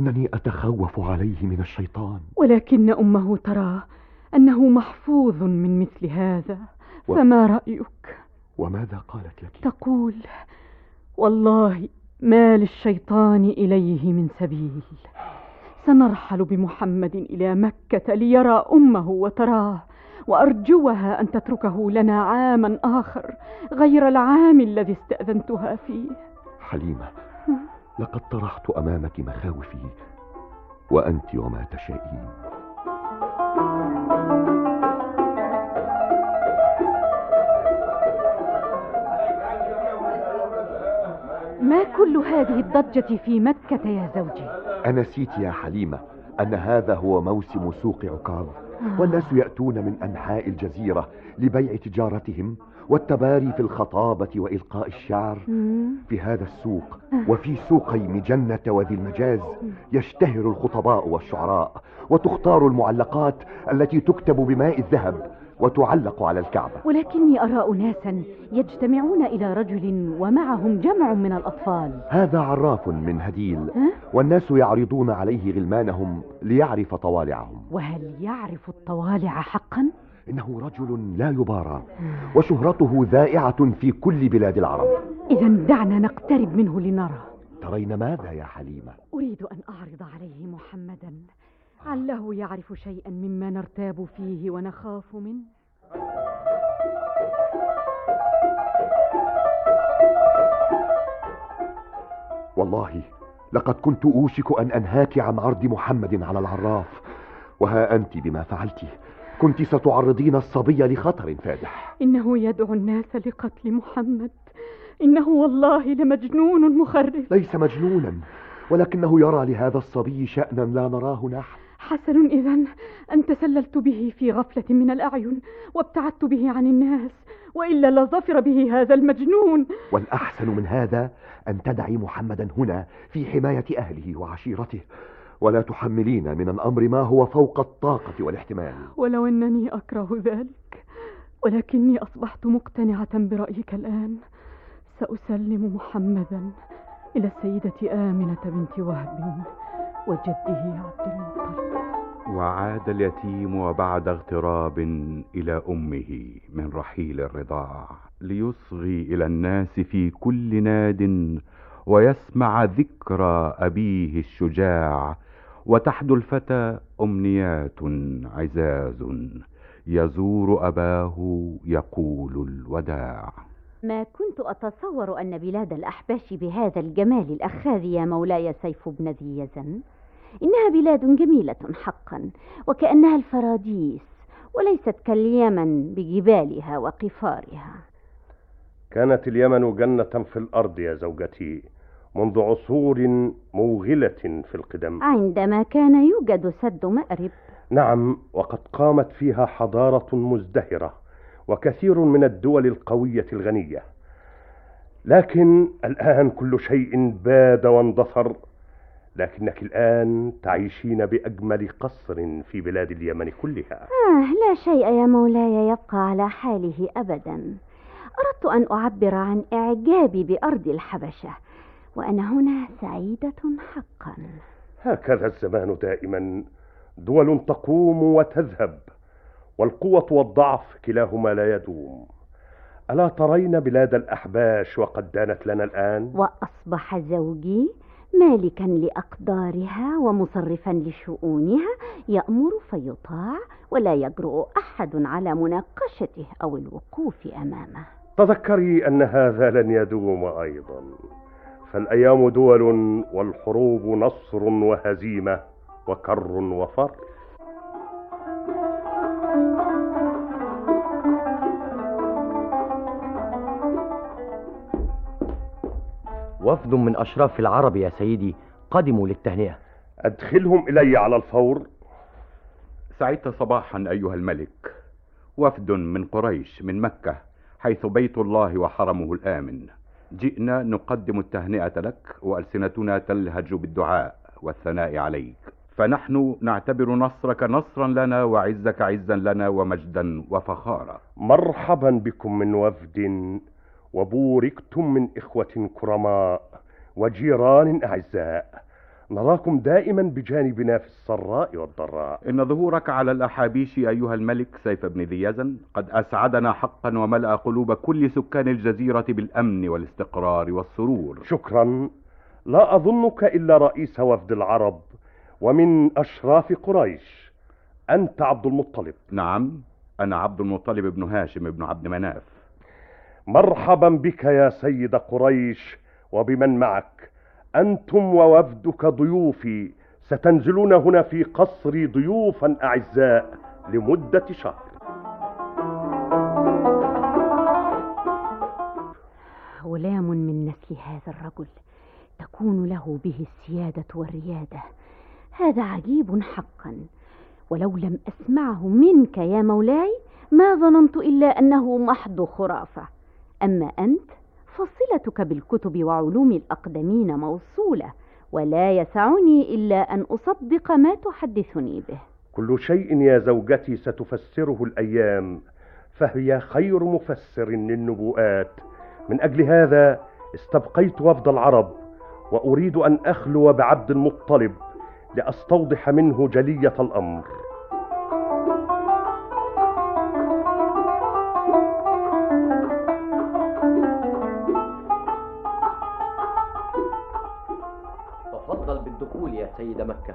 Speaker 5: إنني أتخوف عليه من الشيطان.
Speaker 7: ولكن أمه ترى أنه محفوظ من مثل هذا
Speaker 5: و-
Speaker 7: فما رأيك؟
Speaker 5: وماذا قالت لك؟
Speaker 7: تقول والله ما للشيطان إليه من سبيل. سنرحل بمحمد إلى مكة ليرى أمه وتراه وأرجوها أن تتركه لنا عاما آخر غير العام الذي استأذنتها فيه.
Speaker 5: حليمة لقد طرحت أمامك مخاوفي وأنت وما تشائين.
Speaker 7: ما كل هذه الضجة في مكة يا زوجي؟
Speaker 5: أنسيت يا حليمة أن هذا هو موسم سوق عكاظ والناس يأتون من أنحاء الجزيرة لبيع تجارتهم والتباري في الخطابة وإلقاء الشعر. في هذا السوق وفي سوقي مجنة وذي المجاز يشتهر الخطباء والشعراء وتختار المعلقات التي تكتب بماء الذهب وتعلق على الكعبة.
Speaker 7: ولكني أرى أناسا يجتمعون إلى رجل ومعهم جمع من الأطفال.
Speaker 5: هذا عراف من هديل؟ والناس يعرضون عليه غلمانهم ليعرف طوالعهم.
Speaker 7: وهل يعرف الطوالع حقا؟
Speaker 5: إنه رجل لا يبارى. وشهرته ذائعة في كل بلاد العرب.
Speaker 7: إذا دعنا نقترب منه لنرى.
Speaker 5: ترين ماذا يا حليمة؟
Speaker 7: أريد أن أعرض عليه محمدا. عله يعرف شيئا مما نرتاب فيه ونخاف منه؟
Speaker 5: والله لقد كنت أوشك أن أنهاك عن عرض محمد على العراف وها أنت بما فعلت كنت ستعرضين الصبي لخطر فادح.
Speaker 7: إنه يدعو الناس لقتل محمد. إنه والله لمجنون مخرف
Speaker 5: ليس مجنونا ولكنه يرى لهذا الصبي شأنا لا نراه نحن.
Speaker 7: حسن إذا أن تسللت به في غفلة من الأعين وابتعدت به عن الناس وإلا لظفر به هذا المجنون.
Speaker 5: والأحسن من هذا أن تدعي محمدا هنا في حماية أهله وعشيرته. ولا تحملين من الأمر ما هو فوق الطاقة والاحتمال.
Speaker 7: ولو أنني أكره ذلك ولكني أصبحت مقتنعة برأيك الآن. سأسلم محمدا إلى السيدة آمنة بنت وهب وجده عبد المطلب.
Speaker 8: وعاد اليتيم وبعد اغتراب إلى أمه من رحيل الرضاع ليصغي إلى الناس في كل ناد ويسمع ذكرى أبيه الشجاع وتحدو الفتى أمنيات عزاز. يزور أباه يقول الوداع.
Speaker 13: ما كنت أتصور أن بلاد الأحباش بهذا الجمال الأخاذ يا مولاي سيف بن ذي يزن. إنها بلاد جميلة حقا وكأنها الفراديس وليست كاليمن بجبالها وقفارها.
Speaker 10: كانت اليمن جنة في الأرض يا زوجتي منذ عصور موغلة في القدم.
Speaker 13: عندما كان يوجد سد مأرب.
Speaker 10: نعم وقد قامت فيها حضارة مزدهرة وكثير من الدول القوية الغنية. لكن الآن كل شيء باد واندثر لكنك الآن تعيشين بأجمل قصر في بلاد اليمن كلها.
Speaker 13: آه لا شيء يا مولاي يبقى على حاله أبدا. أردت أن أعبر عن إعجابي بأرض الحبشة وأنا هنا سعيدة حقا.
Speaker 10: هكذا الزمان دائما. دول تقوم وتذهب والقوة والضعف كلاهما لا يدوم. ألا ترين بلاد الأحباش وقد دانت لنا الآن؟
Speaker 13: وأصبح زوجي مالكا لأقدارها ومصرفا لشؤونها يأمر فيطاع ولا يجرؤ أحد على مناقشته أو الوقوف أمامه.
Speaker 10: تذكري أن هذا لن يدوم أيضا. فالأيام دول والحروب نصر وهزيمة وكر وفر.
Speaker 6: وفد من أشراف العرب يا سيدي قدموا للتهنئة.
Speaker 10: أدخلهم إلي على الفور.
Speaker 8: سعدت صباحا أيها الملك. وفد من قريش من مكة حيث بيت الله وحرمه الآمن. جئنا نقدم التهنئة لك وألسنتنا تلهج بالدعاء والثناء عليك. فنحن نعتبر نصرك نصرا لنا وعزك عزا لنا ومجدا وفخارا.
Speaker 10: مرحبا بكم من وفد وبوركتم من إخوة كرماء وجيران أعزاء. نراكم دائما بجانبنا في السراء والضراء.
Speaker 8: إن ظهورك على الأحابيش أيها الملك سيف بن ذي يزن قد أسعدنا حقا وملأ قلوب كل سكان الجزيرة بالأمن والاستقرار والسرور.
Speaker 10: شكرا. لا أظنك إلا رئيس وفد العرب ومن أشراف قريش. أنت عبد المطلب.
Speaker 8: نعم أنا عبد المطلب بن هاشم بن عبد مناف.
Speaker 10: مرحبا بك يا سيد قريش وبمن معك؟ أنتم ووفدك ضيوفي ستنزلون هنا في قصري ضيوفا أعزاء لمدة شهر.
Speaker 13: غلام من نسل هذا الرجل تكون له به السيادة والريادة. هذا عجيب حقا. ولو لم أسمعه منك يا مولاي ما ظننت إلا أنه محض خرافة. أما أنت فصلتك بالكتب وعلوم الأقدمين موصولة ولا يسعني إلا أن أصدق ما تحدثني به.
Speaker 10: كل شيء يا زوجتي ستفسره الأيام فهي خير مفسر للنبوءات. من أجل هذا استبقيت وفد العرب وأريد أن أخلو بعبد المطلب لأستوضح منه جلية الأمر.
Speaker 6: تفضل بالدخول يا سيد مكة.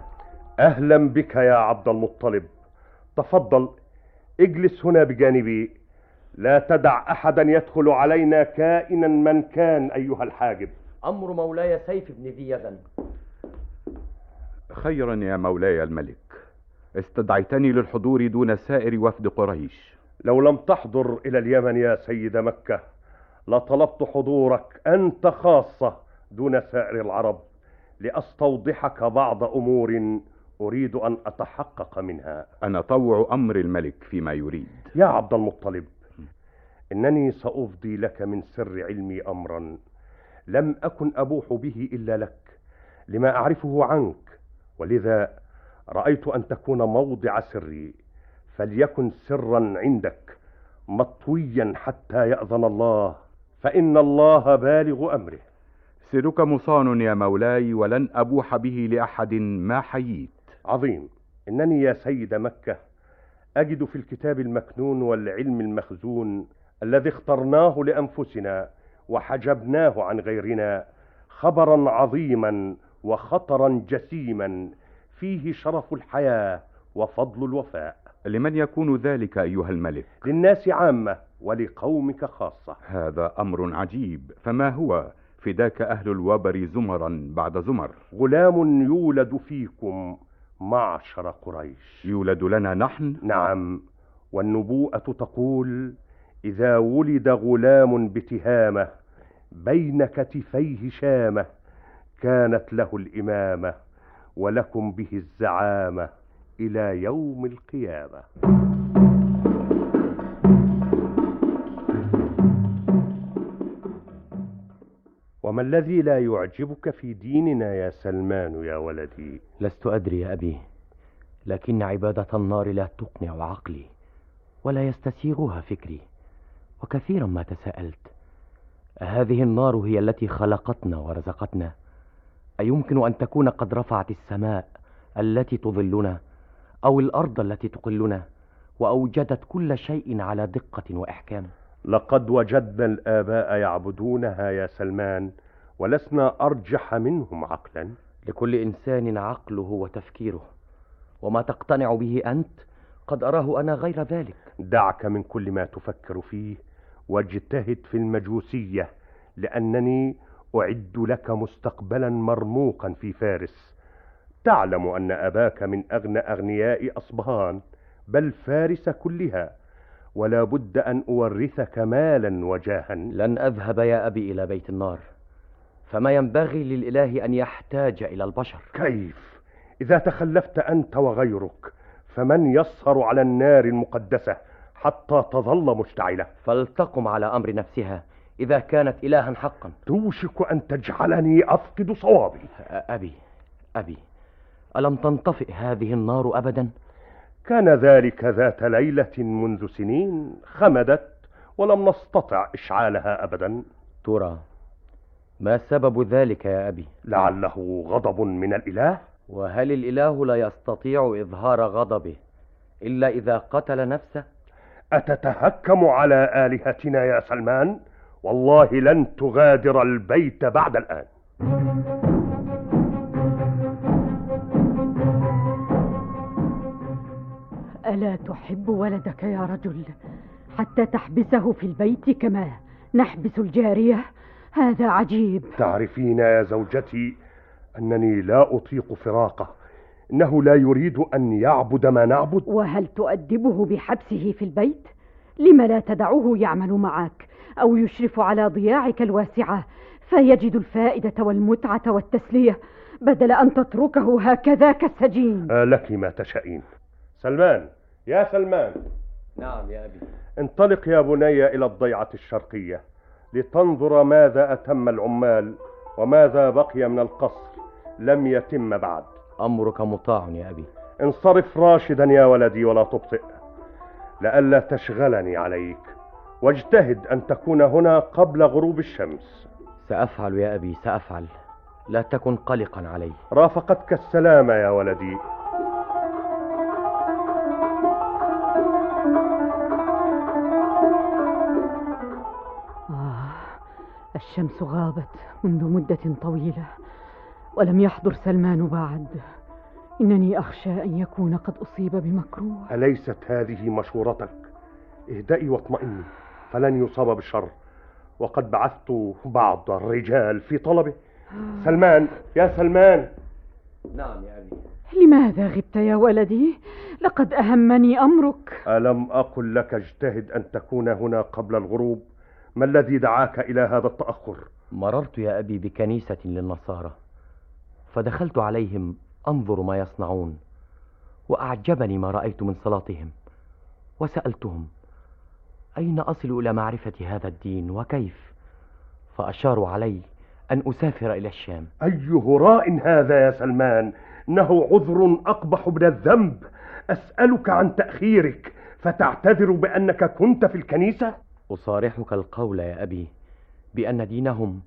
Speaker 10: أهلا بك يا عبد المطلب. تفضل اجلس هنا بجانبي. لا تدع أحدا يدخل علينا كائنا من كان أيها الحاجب.
Speaker 6: أمر مولاي سيف بن ذي يزن.
Speaker 8: خيرا يا مولاي الملك. استدعيتني للحضور دون سائر وفد قريش.
Speaker 10: لو لم تحضر إلى اليمن يا سيد مكة لطلبت حضورك أنت خاصة دون سائر العرب. لأستوضحك بعض أمور أريد أن أتحقق منها.
Speaker 8: أنا طوع أمر الملك فيما يريد.
Speaker 10: يا عبد المطلب إنني سأفضي لك من سر علمي أمرا. لم أكن أبوح به إلا لك لما أعرفه عنك. ولذا رأيت أن تكون موضع سري فليكن سرا عندك مطويا حتى يأذن الله. فإن الله بالغ أمره.
Speaker 8: سرك مصان يا مولاي ولن أبوح به لأحد ما حييت.
Speaker 10: عظيم. إنني يا سيد مكة أجد في الكتاب المكنون والعلم المخزون الذي اخترناه لأنفسنا وحجبناه عن غيرنا خبرا عظيما وخطرا جسيما. فيه شرف الحياة وفضل الوفاء.
Speaker 8: لمن يكون ذلك أيها الملك؟
Speaker 10: للناس عامة ولقومك خاصة.
Speaker 8: هذا أمر عجيب. فما هو فداك أهل الوبر زمرا بعد زمر.
Speaker 10: غلام يولد فيكم معشر قريش.
Speaker 8: يولد لنا نحن؟
Speaker 10: نعم. والنبوءة تقول إذا ولد غلام بتهامة بين كتفيه شامة كانت له الإمامة ولكم به الزعامة إلى يوم القيامة. وما الذي لا يعجبك في ديننا يا سلمان يا ولدي؟
Speaker 6: لست أدري يا أبي لكن عبادة النار لا تقنع عقلي ولا يستسيغها فكري وكثيرا ما تساءلت. أهذه النار هي التي خلقتنا ورزقتنا. أيمكن أن تكون قد رفعت السماء التي تظلنا أو الأرض التي تقلنا وأوجدت كل شيء على دقة وإحكام.
Speaker 10: لقد وجدنا الآباء يعبدونها يا سلمان. ولسنا أرجح منهم عقلا.
Speaker 6: لكل إنسان عقله وتفكيره وما تقتنع به أنت قد أراه أنا غير ذلك.
Speaker 10: دعك من كل ما تفكر فيه واجتهد في المجوسية لأنني أعد لك مستقبلا مرموقا في فارس. تعلم أن أباك من أغنى أغنياء أصبهان بل فارس كلها ولا بد أن أورثك مالا وجاها.
Speaker 6: لن أذهب يا أبي إلى بيت النار. فما ينبغي للإله أن يحتاج إلى البشر.
Speaker 10: كيف؟ إذا تخلفت أنت وغيرك فمن يسهر على النار المقدسة حتى تظل مشتعلة؟
Speaker 6: فلتقم على أمر نفسها إذا كانت إلها حقا.
Speaker 10: توشك أن تجعلني أفقد صوابي.
Speaker 6: أبي أبي ألم تنطفئ هذه النار أبدا؟
Speaker 10: كان ذلك ذات ليلة منذ سنين خمدت ولم نستطع إشعالها أبدا.
Speaker 6: ترى ما سبب ذلك يا أبي؟
Speaker 10: لعله غضب من الإله؟
Speaker 6: وهل الإله لا يستطيع إظهار غضبه إلا إذا قتل نفسه؟
Speaker 10: أتتهكم على آلهتنا يا سلمان؟ والله لن تغادر البيت بعد الآن.
Speaker 7: ألا تحب ولدك يا رجل حتى تحبسه في البيت كما نحبس الجارية؟ هذا عجيب.
Speaker 10: تعرفين يا زوجتي أنني لا أطيق فراقه. إنه لا يريد أن يعبد ما نعبد.
Speaker 7: وهل تؤدبه بحبسه في البيت؟ لم لا تدعه يعمل معك أو يشرف على ضياعك الواسعة فيجد الفائدة والمتعة والتسلية بدل أن تتركه هكذا كالسجين.
Speaker 10: آه لك ما تشائين سلمان يا سلمان.
Speaker 6: نعم يا أبي.
Speaker 10: انطلق يا بني إلى الضيعة الشرقية. لتنظر ماذا أتم العمال وماذا بقي من القصر لم يتم بعد.
Speaker 6: أمرك مطاع يا أبي.
Speaker 10: انصرف راشدا يا ولدي ولا تبطئ لئلا تشغلني عليك. واجتهد أن تكون هنا قبل غروب الشمس.
Speaker 6: سأفعل يا أبي سأفعل. لا تكن قلقا علي.
Speaker 10: رافقتك السلامة يا ولدي.
Speaker 7: الشمس غابت منذ مدة طويلة ولم يحضر سلمان بعد. إنني أخشى أن يكون قد أصيب بمكروه.
Speaker 10: أليست هذه مشورتك؟ اهدئي واطمئني فلن يصاب بالشر. وقد بعثت بعض الرجال في طلبه. سلمان يا سلمان!
Speaker 6: نعم يا أبي.
Speaker 7: لماذا غبت يا ولدي؟ لقد أهمني أمرك.
Speaker 10: ألم أقل لك اجتهد أن تكون هنا قبل الغروب؟ ما الذي دعاك إلى هذا التأخر؟
Speaker 6: مررت يا أبي بكنيسة للنصارى فدخلت عليهم أنظر ما يصنعون وأعجبني ما رأيت من صلاتهم وسألتهم أين أصل إلى معرفة هذا الدين وكيف؟ فأشاروا علي أن أسافر إلى الشام.
Speaker 10: أي هراء هذا يا سلمان؟ إنه عذر أقبح من الذنب. أسألك عن تأخيرك فتعتذر بأنك كنت في الكنيسة؟
Speaker 6: أصارحك القول يا أبي بأن دينهم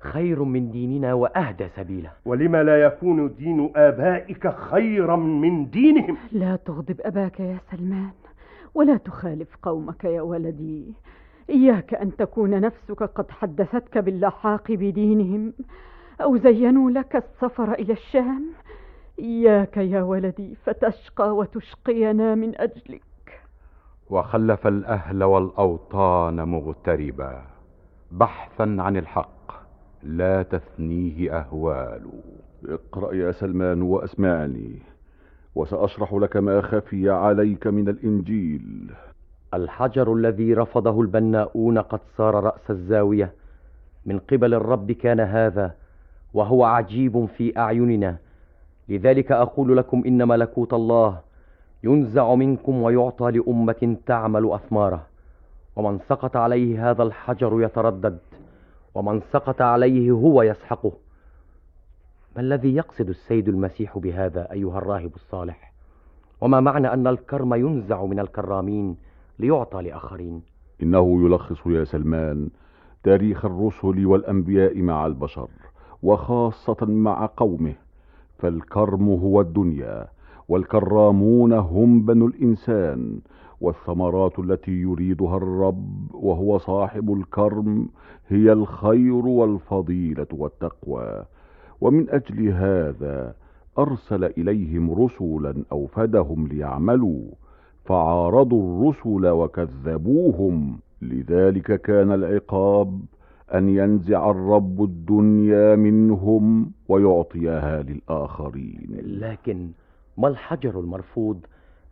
Speaker 6: خير من ديننا وأهدى سبيلا.
Speaker 10: ولما لا يكون دين آبائك خيرا من دينهم؟
Speaker 7: لا تغضب أباك يا سلمان ولا تخالف قومك يا ولدي. إياك أن تكون نفسك قد حدثتك باللحاق بدينهم أو زينوا لك السفر إلى الشام. إياك يا ولدي فتشقى وتشقينا من أجلك.
Speaker 8: وخلف الأهل والأوطان مغتربا. بحثا عن الحق لا تثنيه أهوال.
Speaker 4: اقرأ يا سلمان وأسمعني وسأشرح لك ما خفي عليك من الإنجيل.
Speaker 6: الحجر الذي رفضه البناؤون قد صار رأس الزاوية. من قبل الرب كان هذا وهو عجيب في أعيننا. لذلك أقول لكم إن ملكوت الله ينزع منكم ويعطى لأمة تعمل أثماره. ومن سقط عليه هذا الحجر يتردد. ومن سقط عليه هو يسحقه. ما الذي يقصد السيد المسيح بهذا أيها الراهب الصالح؟ وما معنى أن الكرم ينزع من الكرامين ليعطى لآخرين؟
Speaker 4: إنه يلخص يا سلمان تاريخ الرسل والأنبياء مع البشر وخاصة مع قومه فالكرم هو الدنيا. والكرامون هم بنو الإنسان والثمرات التي يريدها الرب وهو صاحب الكرم هي الخير والفضيلة والتقوى. ومن أجل هذا أرسل إليهم رسلا أوفدهم ليعملوا. فعارضوا الرسل وكذبوهم لذلك كان العقاب أن ينزع الرب الدنيا منهم ويعطيها للآخرين.
Speaker 6: لكن ما الحجر المرفوض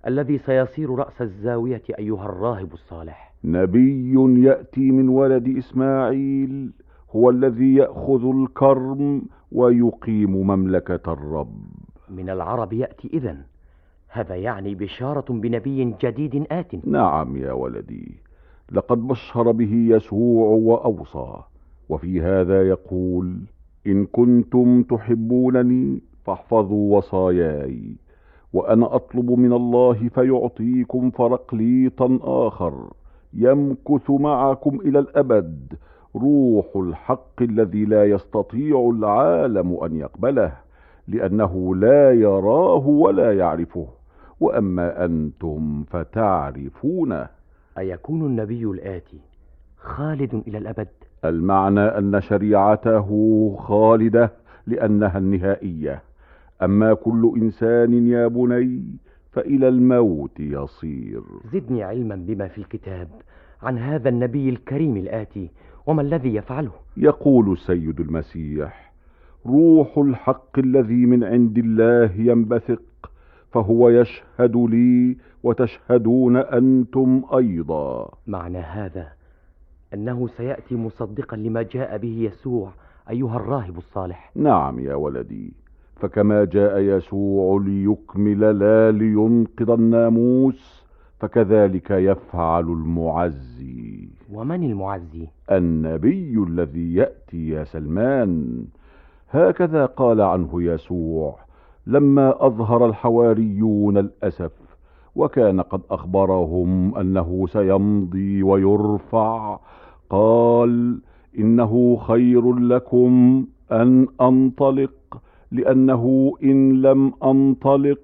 Speaker 6: الذي سيصير رأس الزاوية أيها الراهب الصالح؟
Speaker 4: نبي يأتي من ولد إسماعيل هو الذي يأخذ الكرم ويقيم مملكة الرب.
Speaker 6: من العرب يأتي إذن. هذا يعني بشارة بنبي جديد آت.
Speaker 4: نعم يا ولدي لقد بشر به يسوع وأوصى وفي هذا يقول إن كنتم تحبونني فاحفظوا وصاياي. وأنا أطلب من الله فيعطيكم فرقليطا آخر يمكث معكم إلى الأبد. روح الحق الذي لا يستطيع العالم أن يقبله لأنه لا يراه ولا يعرفه. وأما أنتم فتعرفونه.
Speaker 6: أيكون النبي الآتي خالد إلى الأبد؟
Speaker 4: المعنى أن شريعته خالدة لأنها النهائية. أما كل إنسان يا بني فإلى الموت يصير.
Speaker 6: زدني علما بما في الكتاب عن هذا النبي الكريم الآتي وما الذي يفعله.
Speaker 4: يقول السيد المسيح روح الحق الذي من عند الله ينبثق فهو يشهد لي وتشهدون أنتم أيضا.
Speaker 6: معنى هذا أنه سيأتي مصدقا لما جاء به يسوع أيها الراهب الصالح.
Speaker 4: نعم يا ولدي. فكما جاء يسوع ليكمل لا لينقض الناموس فكذلك يفعل المعزي.
Speaker 6: ومن المعزي؟
Speaker 4: النبي الذي يأتي يا سلمان. هكذا قال عنه يسوع لما أظهر الحواريون الأسف وكان قد أخبرهم أنه سيمضي ويرفع قال إنه خير لكم أن أنطلق لأنه إن لم أنطلق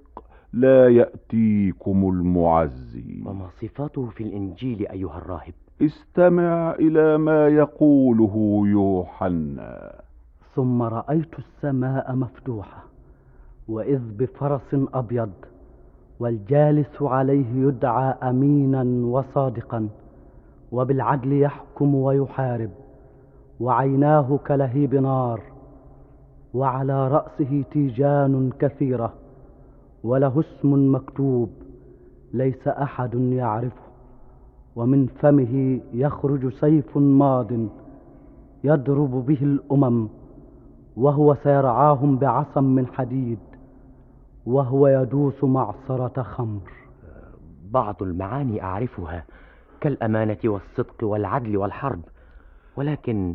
Speaker 4: لا يأتيكم المعزي.
Speaker 6: وما صفاته في الإنجيل أيها الراهب؟
Speaker 4: استمع إلى ما يقوله يوحنا.
Speaker 1: ثم رأيت السماء مفتوحة وإذ بفرس أبيض والجالس عليه يدعى أمينا وصادقا وبالعدل يحكم ويحارب وعيناه كلهيب نار. وعلى رأسه تيجان كثيرة وله اسم مكتوب ليس أحد يعرفه ومن فمه يخرج سيف ماض يضرب به الأمم وهو سيرعاهم بعصا من حديد وهو يدوس معصرة خمر.
Speaker 6: بعض المعاني أعرفها كالأمانة والصدق والعدل والحرب ولكن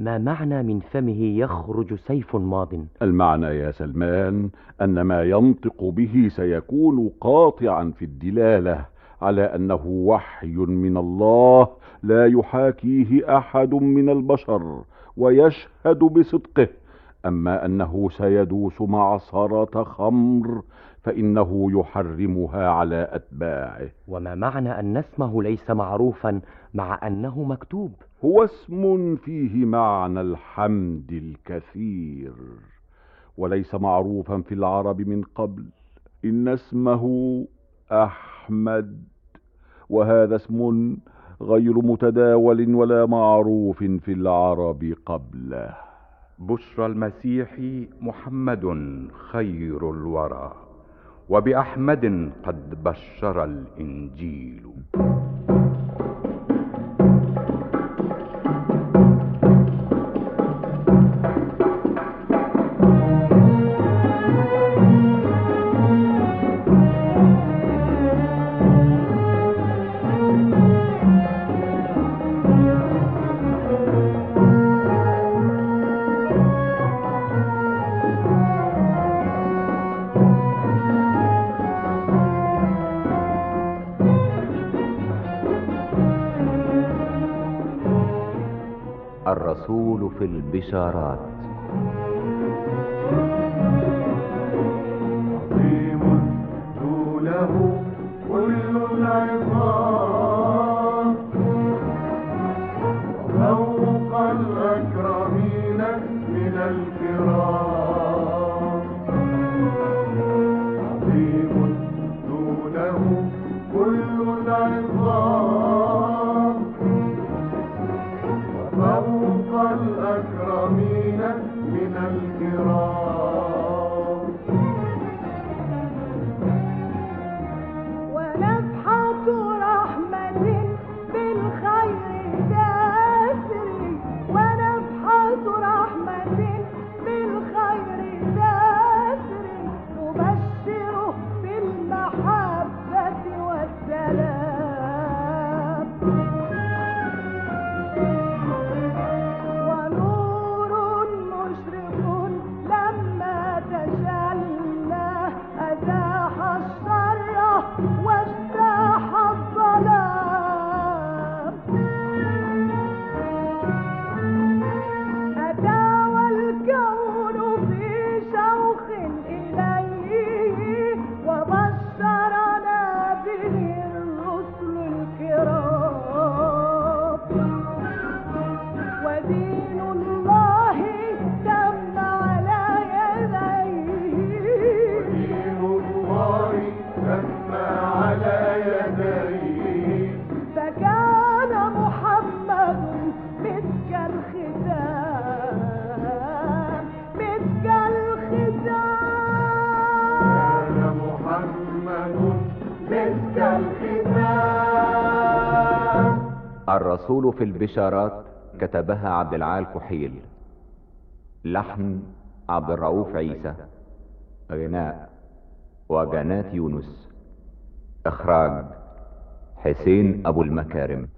Speaker 6: ما معنى من فمه يخرج سيف ماض؟
Speaker 4: المعنى يا سلمان أن ما ينطق به سيكون قاطعا في الدلالة على أنه وحي من الله لا يحاكيه أحد من البشر ويشهد بصدقه أما أنه سيدوس معصرة خمر فإنه يحرمها على أتباعه.
Speaker 6: وما معنى أن اسمه ليس معروفا مع أنه مكتوب؟
Speaker 4: هو اسم فيه معنى الحمد الكثير وليس معروفا في العرب من قبل. إن اسمه أحمد وهذا اسم غير متداول ولا معروف في العرب قبله.
Speaker 8: بشرى المسيح محمد خير الورى. وبأحمد قد بشر الإنجيل.
Speaker 3: الرسول في البشارات كتبها عبد العال كحيل. لحن عبد الرؤوف عيسى.
Speaker 14: غناء وجنات يونس. إخراج حسين أبو المكارم.